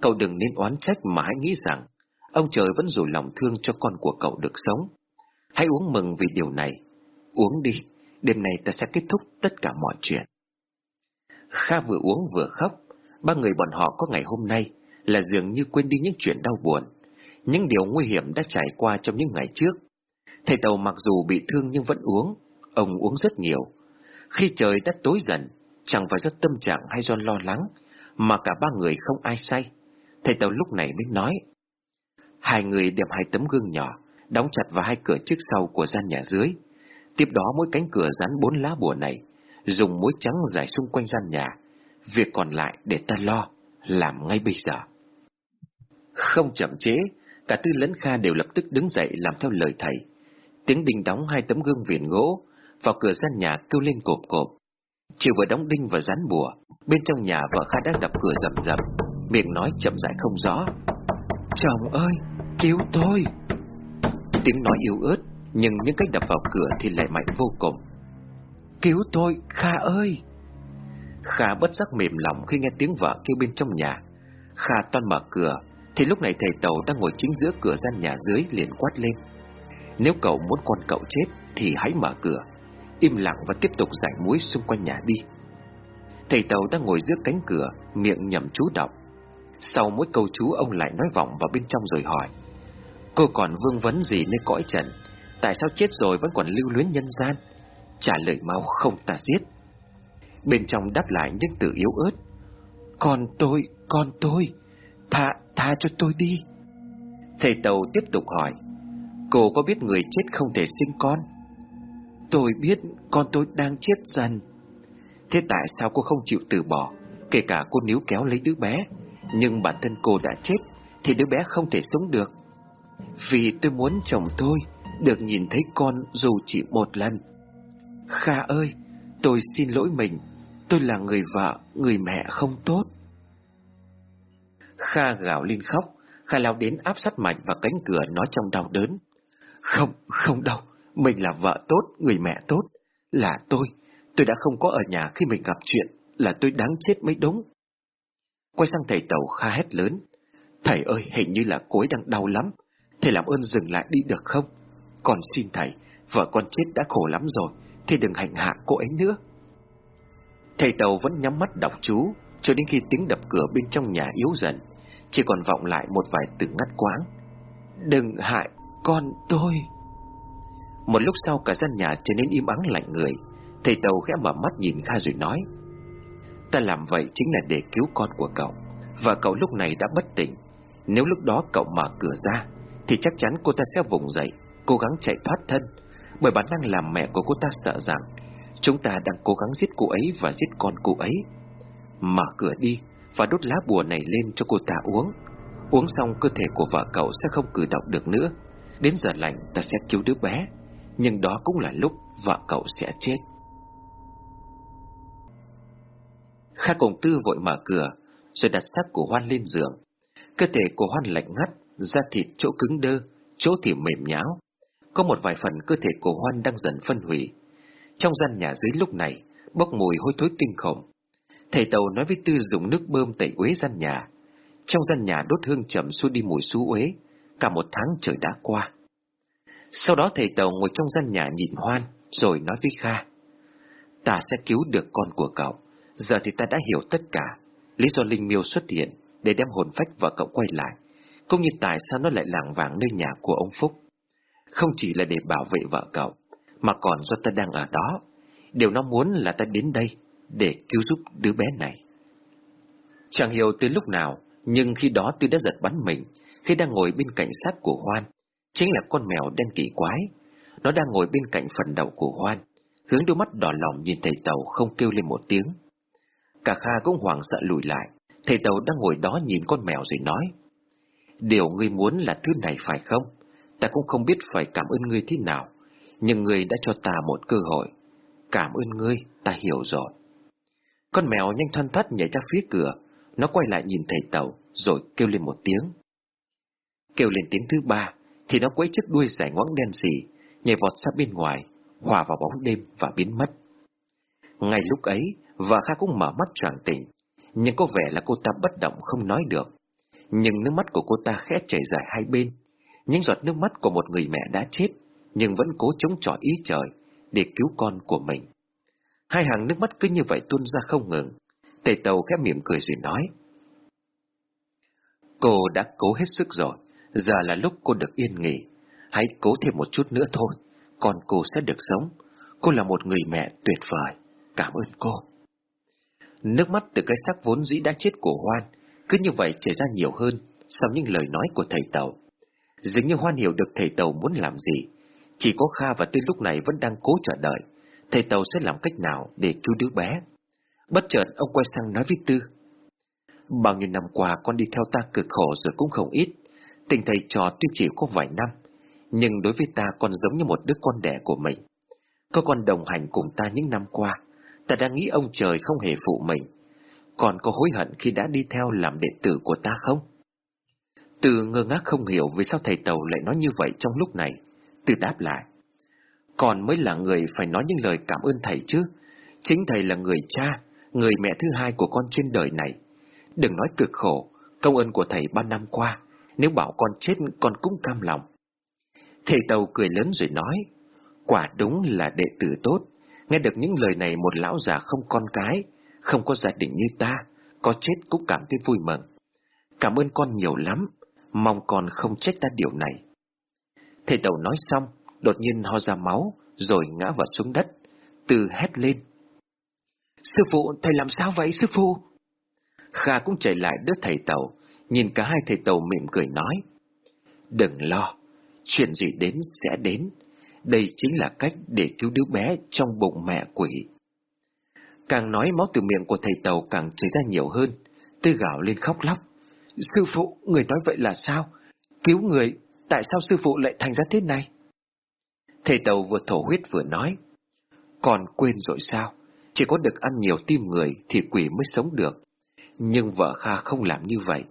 Cậu đừng nên oán trách mà hãy nghĩ rằng, ông trời vẫn dù lòng thương cho con của cậu được sống. Hãy uống mừng vì điều này. Uống đi, đêm nay ta sẽ kết thúc tất cả mọi chuyện. Kha vừa uống vừa khóc, ba người bọn họ có ngày hôm nay là dường như quên đi những chuyện đau buồn, những điều nguy hiểm đã trải qua trong những ngày trước. Thầy Tàu mặc dù bị thương nhưng vẫn uống, ông uống rất nhiều. Khi trời đã tối dần, chẳng phải do tâm trạng hay do lo lắng, mà cả ba người không ai say. Thầy Tàu lúc này mới nói, hai người đem hai tấm gương nhỏ, đóng chặt vào hai cửa trước sau của gian nhà dưới. Tiếp đó mỗi cánh cửa dán bốn lá bùa này, dùng muối trắng dài xung quanh gian nhà. Việc còn lại để ta lo, làm ngay bây giờ. Không chậm chế, cả Tư lẫn Kha đều lập tức đứng dậy làm theo lời thầy. Tiếng đinh đóng hai tấm gương viền gỗ, vào cửa gian nhà kêu lên cộp cộp. Chiều vừa đóng đinh và dán bùa, bên trong nhà vợ Kha đã đập cửa rầm rầm, miệng nói chậm rãi không rõ. Chồng ơi, cứu tôi! Tiếng nói yếu ớt, nhưng những cách đập vào cửa thì lại mạnh vô cùng. Cứu tôi, Kha ơi! Kha bất giác mềm lòng khi nghe tiếng vợ kêu bên trong nhà. Kha toan mở cửa, thì lúc này thầy Tàu đang ngồi chính giữa cửa gian nhà dưới liền quát lên. Nếu cậu muốn con cậu chết thì hãy mở cửa, im lặng và tiếp tục giải muối xung quanh nhà đi. Thầy Tàu đang ngồi giữa cánh cửa, miệng nhầm chú đọc. Sau mỗi câu chú ông lại nói vọng vào bên trong rồi hỏi. Cô còn vương vấn gì nơi cõi trần? Tại sao chết rồi vẫn còn lưu luyến nhân gian? Trả lời mau không ta giết. Bên trong đáp lại những từ yếu ớt. Con tôi, con tôi, tha, tha cho tôi đi. Thầy Tàu tiếp tục hỏi. Cô có biết người chết không thể sinh con? Tôi biết con tôi đang chết dần. Thế tại sao cô không chịu từ bỏ, kể cả cô níu kéo lấy đứa bé, nhưng bản thân cô đã chết, thì đứa bé không thể sống được. Vì tôi muốn chồng tôi được nhìn thấy con dù chỉ một lần. Kha ơi, tôi xin lỗi mình, tôi là người vợ, người mẹ không tốt. Kha gào lên khóc, Kha lao đến áp sát mạnh vào cánh cửa nói trong đau đớn. Không, không đâu, mình là vợ tốt, người mẹ tốt, là tôi. Tôi đã không có ở nhà khi mình gặp chuyện, là tôi đáng chết mới đúng. Quay sang thầy tàu Kha hét lớn. Thầy ơi, hình như là cối đang đau lắm. Thầy làm ơn dừng lại đi được không? Còn xin thầy, vợ con chết đã khổ lắm rồi, Thầy đừng hành hạ cô ấy nữa. Thầy tàu vẫn nhắm mắt đọc chú, cho đến khi tiếng đập cửa bên trong nhà yếu dần, chỉ còn vọng lại một vài từ ngắt quáng. Đừng hại con tôi. Một lúc sau cả gian nhà trở nên im ắng lạnh người Thầy Tàu khẽ mở mắt nhìn Kha rồi nói Ta làm vậy chính là để cứu con của cậu Và cậu lúc này đã bất tỉnh Nếu lúc đó cậu mở cửa ra thì chắc chắn cô ta sẽ vùng dậy, Cố gắng chạy thoát thân. Bởi bản năng làm mẹ của cô ta sợ rằng, Chúng ta đang cố gắng giết cô ấy và giết con cô ấy. Mở cửa đi Và đốt lá bùa này lên cho cô ta uống. Uống xong, cơ thể của vợ cậu sẽ không cử động được nữa. Đến giờ lành, ta sẽ cứu đứa bé. Nhưng đó cũng là lúc vợ cậu sẽ chết. Kha Cổng tư vội mở cửa, Rồi đặt xác của Hoan lên giường. Cơ thể của Hoan lạnh ngắt Da thịt chỗ cứng đơ, Chỗ thì mềm nhão. Có một vài phần cơ thể của Hoan đang dần phân hủy. Trong gian nhà dưới lúc này, Bốc mùi hôi thối kinh khủng. Thầy Tàu nói với Tư dùng nước bơm tẩy uế gian nhà. Trong gian nhà đốt hương chậm xua đi mùi xú uế, Cả một tháng trời đã qua. Sau đó thầy Tàu ngồi trong gian nhà nhìn Hoan, Rồi nói với Kha, Ta sẽ cứu được con của cậu. Giờ thì ta đã hiểu tất cả. Lý do Linh Miêu xuất hiện Để đem hồn phách và cậu quay lại. Cũng như tại sao nó lại lảng vảng nơi nhà của ông Phúc? Không chỉ là để bảo vệ vợ cậu, Mà còn do ta đang ở đó. Điều nó muốn là ta đến đây Để cứu giúp đứa bé này. Chẳng hiểu từ lúc nào, Nhưng khi đó tôi đã giật bắn mình, Khi đang ngồi bên cạnh xác của Hoan, Chính là con mèo đen kỳ quái. Nó đang ngồi bên cạnh phần đầu của Hoan, Hướng đôi mắt đỏ lòng nhìn thầy tàu không kêu lên một tiếng. Cả Kha cũng hoảng sợ lùi lại. Thầy tàu đang ngồi đó nhìn con mèo rồi nói Điều ngươi muốn là thứ này phải không? Ta cũng không biết phải cảm ơn ngươi thế nào Nhưng ngươi đã cho ta một cơ hội Cảm ơn ngươi, ta hiểu rồi Con mèo nhanh thoăn thoắt nhảy ra phía cửa Nó quay lại nhìn thầy tàu Rồi kêu lên một tiếng Kêu lên tiếng thứ ba Thì nó quấy chiếc đuôi dài ngoãng đen xì Nhảy vọt ra bên ngoài Hòa vào bóng đêm và biến mất Ngay lúc ấy và Kha cũng mở mắt choàng tỉnh, nhưng có vẻ là cô ta bất động không nói được. Nhưng nước mắt của cô ta khẽ chảy dài hai bên, những giọt nước mắt của một người mẹ đã chết, nhưng vẫn cố chống chọi ý trời để cứu con của mình. Hai hàng nước mắt cứ như vậy tuôn ra không ngừng. Tề tàu khẽ mỉm cười rồi nói. Cô đã cố hết sức rồi, giờ là lúc cô được yên nghỉ. Hãy cố thêm một chút nữa thôi, còn cô sẽ được sống. Cô là một người mẹ tuyệt vời. Cảm ơn cô. Nước mắt từ cái xác vốn dĩ đã chết của Hoan cứ như vậy chảy ra nhiều hơn sau những lời nói của thầy Tàu. Dường như Hoan hiểu được thầy Tàu muốn làm gì. Chỉ có Kha và Tư lúc này vẫn đang cố chờ đợi. Thầy Tàu sẽ làm cách nào để cứu đứa bé. Bất chợt ông quay sang nói với Tư. Bao nhiêu năm qua con đi theo ta cực khổ rồi cũng không ít. Tình thầy trò tuy chỉ có vài năm, nhưng đối với ta còn giống như một đứa con đẻ của mình. Có con đồng hành cùng ta những năm qua, ta đang nghĩ ông trời không hề phụ mình. Còn có hối hận khi đã đi theo làm đệ tử của ta không? Từ ngơ ngác không hiểu vì sao thầy Tàu lại nói như vậy trong lúc này. Từ đáp lại. Còn mới là người phải nói những lời cảm ơn thầy chứ. Chính thầy là người cha, người mẹ thứ hai của con trên đời này. Đừng nói cực khổ, công ơn của thầy ba năm qua. Nếu bảo con chết con cũng cam lòng. Thầy Tàu cười lớn rồi nói. Quả đúng là đệ tử tốt, Nghe được những lời này một lão già không con cái, không có gia đình như ta, có chết cũng cảm thấy vui mừng. Cảm ơn con nhiều lắm, mong con không trách ta điều này. Thầy tàu nói xong, đột nhiên ho ra máu, rồi ngã vào xuống đất, từ hét lên. Sư phụ, thầy làm sao vậy sư phụ? Kha cũng chạy lại đỡ thầy tàu, nhìn cả hai thầy tàu mỉm cười nói. Đừng lo, chuyện gì đến sẽ đến, đây chính là cách để cứu đứa bé trong bụng mẹ quỷ. Càng nói máu từ miệng của thầy Tàu càng chảy ra nhiều hơn, tư gạo lên khóc lóc. Sư phụ, người nói vậy là sao? Cứu người, tại sao sư phụ lại thành ra thế này? Thầy Tàu vừa thổ huyết vừa nói. Còn quên rồi sao? Chỉ có được ăn nhiều tim người thì quỷ mới sống được. Nhưng vợ Kha không làm như vậy.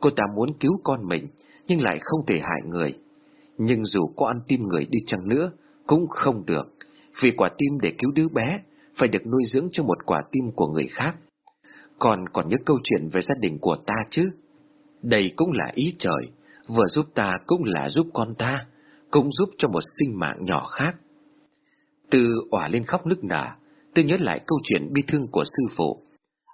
Cô ta muốn cứu con mình, nhưng lại không thể hại người. Nhưng dù có ăn tim người đi chăng nữa, cũng không được, vì quả tim để cứu đứa bé phải được nuôi dưỡng cho một quả tim của người khác. Còn còn nhớ câu chuyện về gia đình của ta chứ? Đây cũng là ý trời, vừa giúp ta cũng là giúp con ta, cũng giúp cho một sinh mạng nhỏ khác. Từ òa lên khóc nức nở, tôi nhớ lại câu chuyện bi thương của sư phụ.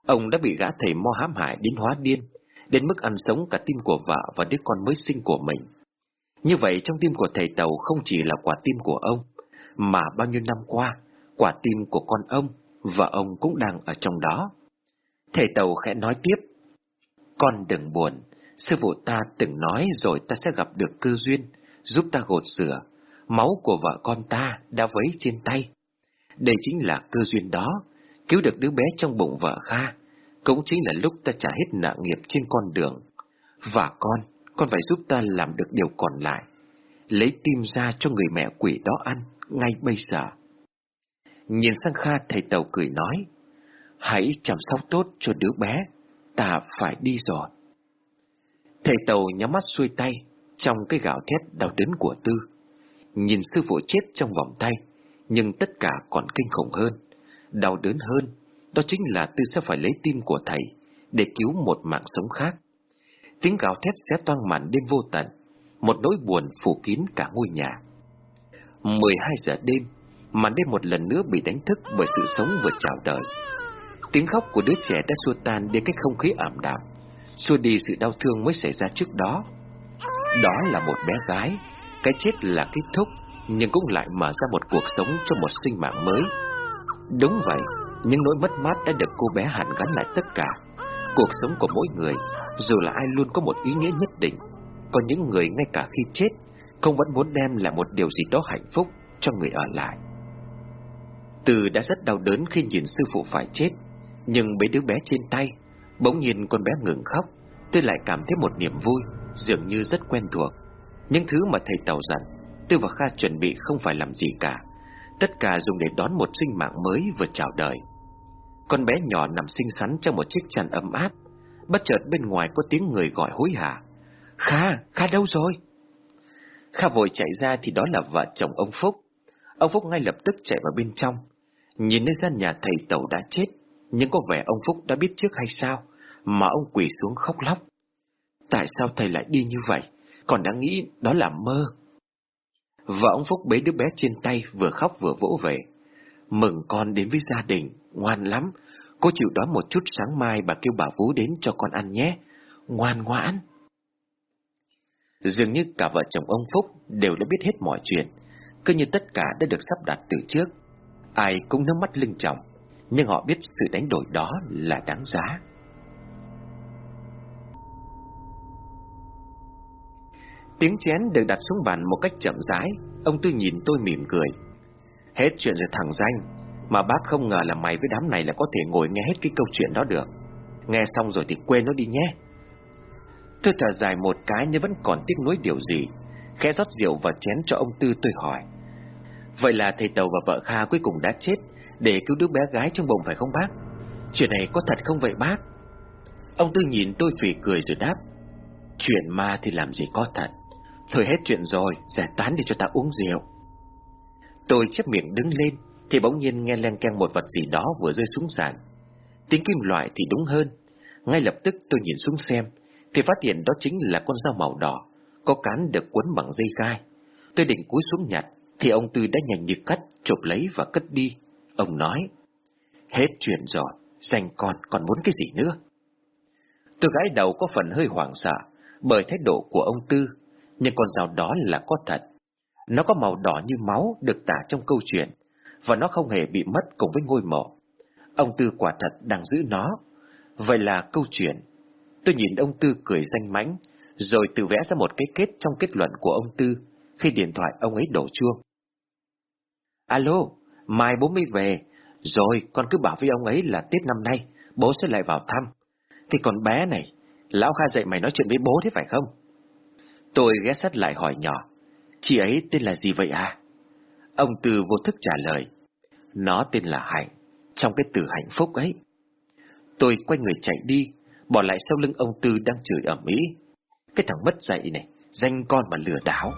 Ông đã bị gã thầy mo hãm hại đến hóa điên, đến mức ăn sống cả tim của vợ và đứa con mới sinh của mình. Như vậy trong tim của thầy Tàu không chỉ là quả tim của ông, mà bao nhiêu năm qua, quả tim của con ông, và ông cũng đang ở trong đó. Thầy Tàu khẽ nói tiếp, con đừng buồn, sư phụ ta từng nói rồi ta sẽ gặp được cơ duyên, giúp ta gột sửa, máu của vợ con ta đã vấy trên tay. Đây chính là cơ duyên đó, cứu được đứa bé trong bụng vợ Kha, cũng chính là lúc ta trả hết nợ nghiệp trên con đường. Và con, con phải giúp ta làm được điều còn lại, lấy tim ra cho người mẹ quỷ đó ăn, ngay bây giờ. Nhìn sang Kha thầy Tàu cười nói, hãy chăm sóc tốt cho đứa bé, ta phải đi rồi. Thầy Tàu nhắm mắt xuôi tay, trong cái gạo thét đau đớn của Tư. Nhìn sư phụ chết trong vòng tay, nhưng tất cả còn kinh khủng hơn, đau đớn hơn, đó chính là Tư sẽ phải lấy tim của thầy để cứu một mạng sống khác. Tiếng gào thét sẽ toang màn đêm vô tận, một nỗi buồn phủ kín cả ngôi nhà. 12 giờ đêm, màn đêm một lần nữa bị đánh thức bởi sự sống vừa chào đời. Tiếng khóc của đứa trẻ đã xua tan đi cái không khí ảm đạm, xua đi sự đau thương mới xảy ra trước đó. Đó là một bé gái, cái chết là kết thúc, nhưng cũng lại mở ra một cuộc sống cho một sinh mạng mới. Đúng vậy, những nỗi mất mát đã được cô bé hàn gắn lại tất cả. Cuộc sống của mỗi người, dù là ai luôn có một ý nghĩa nhất định. Có những người ngay cả khi chết, không vẫn muốn đem lại một điều gì đó hạnh phúc cho người ở lại. Từ đã rất đau đớn khi nhìn sư phụ phải chết, nhưng mấy đứa bé trên tay, bỗng nhìn con bé ngừng khóc, tôi lại cảm thấy một niềm vui, dường như rất quen thuộc. Những thứ mà thầy Tàu dặn, Tư và Kha chuẩn bị không phải làm gì cả, tất cả dùng để đón một sinh mạng mới vừa chào đời. Con bé nhỏ nằm xinh xắn trong một chiếc chăn ấm áp, bất chợt bên ngoài có tiếng người gọi hối hả. Kha, Kha đâu rồi? Kha vội chạy ra thì đó là vợ chồng ông Phúc. Ông Phúc ngay lập tức chạy vào bên trong, nhìn nơi gian nhà thầy Tàu đã chết, nhưng có vẻ ông Phúc đã biết trước hay sao, mà ông quỳ xuống khóc lóc. Tại sao thầy lại đi như vậy? Còn đã nghĩ đó là mơ. Vợ ông Phúc bế đứa bé trên tay vừa khóc vừa vỗ về. Mừng con đến với gia đình, ngoan lắm. Cô chịu đói một chút sáng mai bà kêu bà Vũ đến cho con ăn nhé. Ngoan ngoãn. Dường như cả vợ chồng ông Phúc đều đã biết hết mọi chuyện. Cứ như tất cả đã được sắp đặt từ trước. Ai cũng nước mắt lưng trọng, nhưng họ biết sự đánh đổi đó là đáng giá. Tiếng chén được đặt xuống bàn một cách chậm rãi, ông Tư nhìn tôi mỉm cười. Hết chuyện rồi thằng danh, mà bác không ngờ là mày với đám này là có thể ngồi nghe hết cái câu chuyện đó được. Nghe xong rồi thì quên nó đi nhé. Tôi thở dài một cái nhưng vẫn còn tiếc nuối điều gì. Khẽ rót rượu và chén cho ông Tư tôi hỏi. Vậy là thầy Tàu và vợ Kha cuối cùng đã chết để cứu đứa bé gái trong bụng phải không bác? Chuyện này có thật không vậy bác? Ông Tư nhìn tôi phỉ cười rồi đáp. Chuyện ma thì làm gì có thật. Thôi hết chuyện rồi, giải tán đi cho ta uống rượu. Tôi chép miệng đứng lên, thì bỗng nhiên nghe len keng một vật gì đó vừa rơi xuống sàn. Tiếng kim loại thì đúng hơn. Ngay lập tức tôi nhìn xuống xem, thì phát hiện đó chính là con dao màu đỏ, có cán được quấn bằng dây gai. Tôi định cúi xuống nhặt, thì ông Tư đã nhanh như cắt, chụp lấy và cất đi. Ông nói, hết chuyện rồi, dành con còn muốn cái gì nữa? Tôi gái đầu có phần hơi hoảng sợ, bởi thái độ của ông Tư nhưng con dao đó là có thật. Nó có màu đỏ như máu được tả trong câu chuyện, và nó không hề bị mất cùng với ngôi mộ. Ông Tư quả thật đang giữ nó. Vậy là câu chuyện. Tôi nhìn ông Tư cười danh mãnh, rồi tự vẽ ra một cái kết trong kết luận của ông Tư khi điện thoại ông ấy đổ chuông. Alo, mai bố mới về, rồi con cứ bảo với ông ấy là Tết năm nay, bố sẽ lại vào thăm. Thì còn bé này, lão Kha dạy mày nói chuyện với bố thế phải không? Tôi ghé sát lại hỏi nhỏ, chị ấy tên là gì vậy à? Ông Tư vô thức trả lời, nó tên là Hạnh, trong cái từ hạnh phúc ấy. Tôi quay người chạy đi, bỏ lại sau lưng ông Tư đang chửi ẩm ý. Cái thằng mất dạy này, danh con mà lừa đảo.